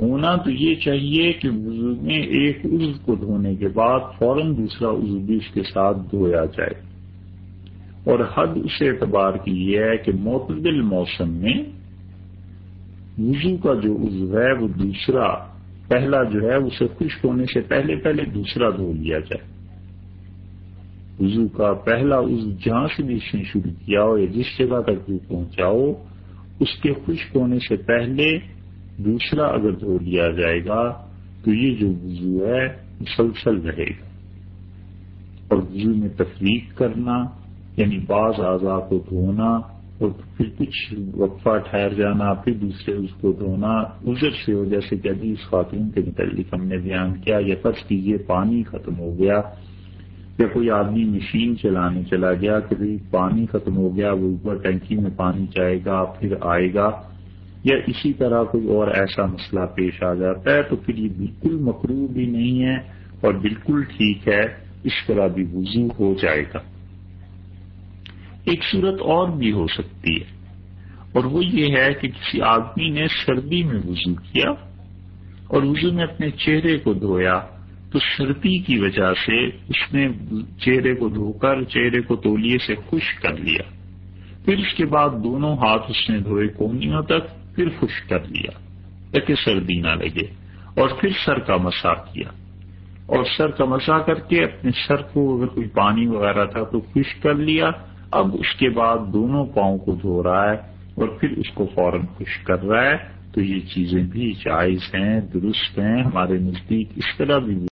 ہونا تو یہ چاہیے کہ وضو میں ایک عزو کو دھونے کے بعد فوراً دوسرا عزو بھی اس کے ساتھ دھویا جائے۔ اور حد اس اعتبار کی یہ ہے کہ معتدل موسم میں وضو کا جو عزو ہے وہ دوسرا، پہلا جو ہے، اسے خشک ہونے سے پہلے پہلے دوسرا دھو لیا جائے۔ وضو کا پہلا عزو جہاں سے بھی اس نے شروع کیا ہو، یا جس جگہ تک بھی پہنچاؤ اس کے خشک ہونے سے پہلے دوسرا اگر دھو لیا جائے گا، تو یہ جو وضو ہے، مسلسل رہے گا۔ اور وضو میں تفریق کرنا یعنی بعض اعضاء کو دھونا اور پھر کچھ وقفہ ٹھہر جانا، پھر دوسرے اس کو دھونا ازر سے ہو، جیسے کہ ابھی اس خاتون کے متعلق ہم نے بیان کیا یا فرض کیجیے پانی ختم ہو گیا یا کوئی آدمی مشین چلانے چلا گیا کہ بھائی پانی ختم ہو گیا، وہ اوپر ٹینکی میں پانی جائے گا، پھر آئے گا یا اسی طرح کوئی اور ایسا مسئلہ پیش آ جاتا ہے، تو پھر یہ بالکل مکرو بھی نہیں ہے اور بالکل ٹھیک ہے، اس طرح بھی وضو ہو جائے گا۔ ایک صورت اور بھی ہو سکتی ہے۔ اور وہ یہ ہے کہ کسی آدمی نے سردی میں وضو کیا اور وضو میں اپنے چہرے کو دھویا تو سردی کی وجہ سے اس نے چہرے کو دھو کر چہرے کو تولیے سے خشک کر لیا۔ پھر اس کے بعد دونوں ہاتھ اس نے دھوئے کونیوں تک، پھر خشک کر لیا تاکہ سردی نہ لگے۔ اور پھر سر کا مسا کیا۔ اور سر کا مسا کر کے اپنے سر کو اگر کوئی پانی وغیرہ تھا تو خشک کر لیا۔ اب اس کے بعد دونوں پاؤں کو دھو رہا ہے اور پھر اس کو فوراً خوش کر رہا ہے۔ تو یہ چیزیں بھی جائز ہیں، درست ہیں، ہمارے نزدیک اس طرح بھی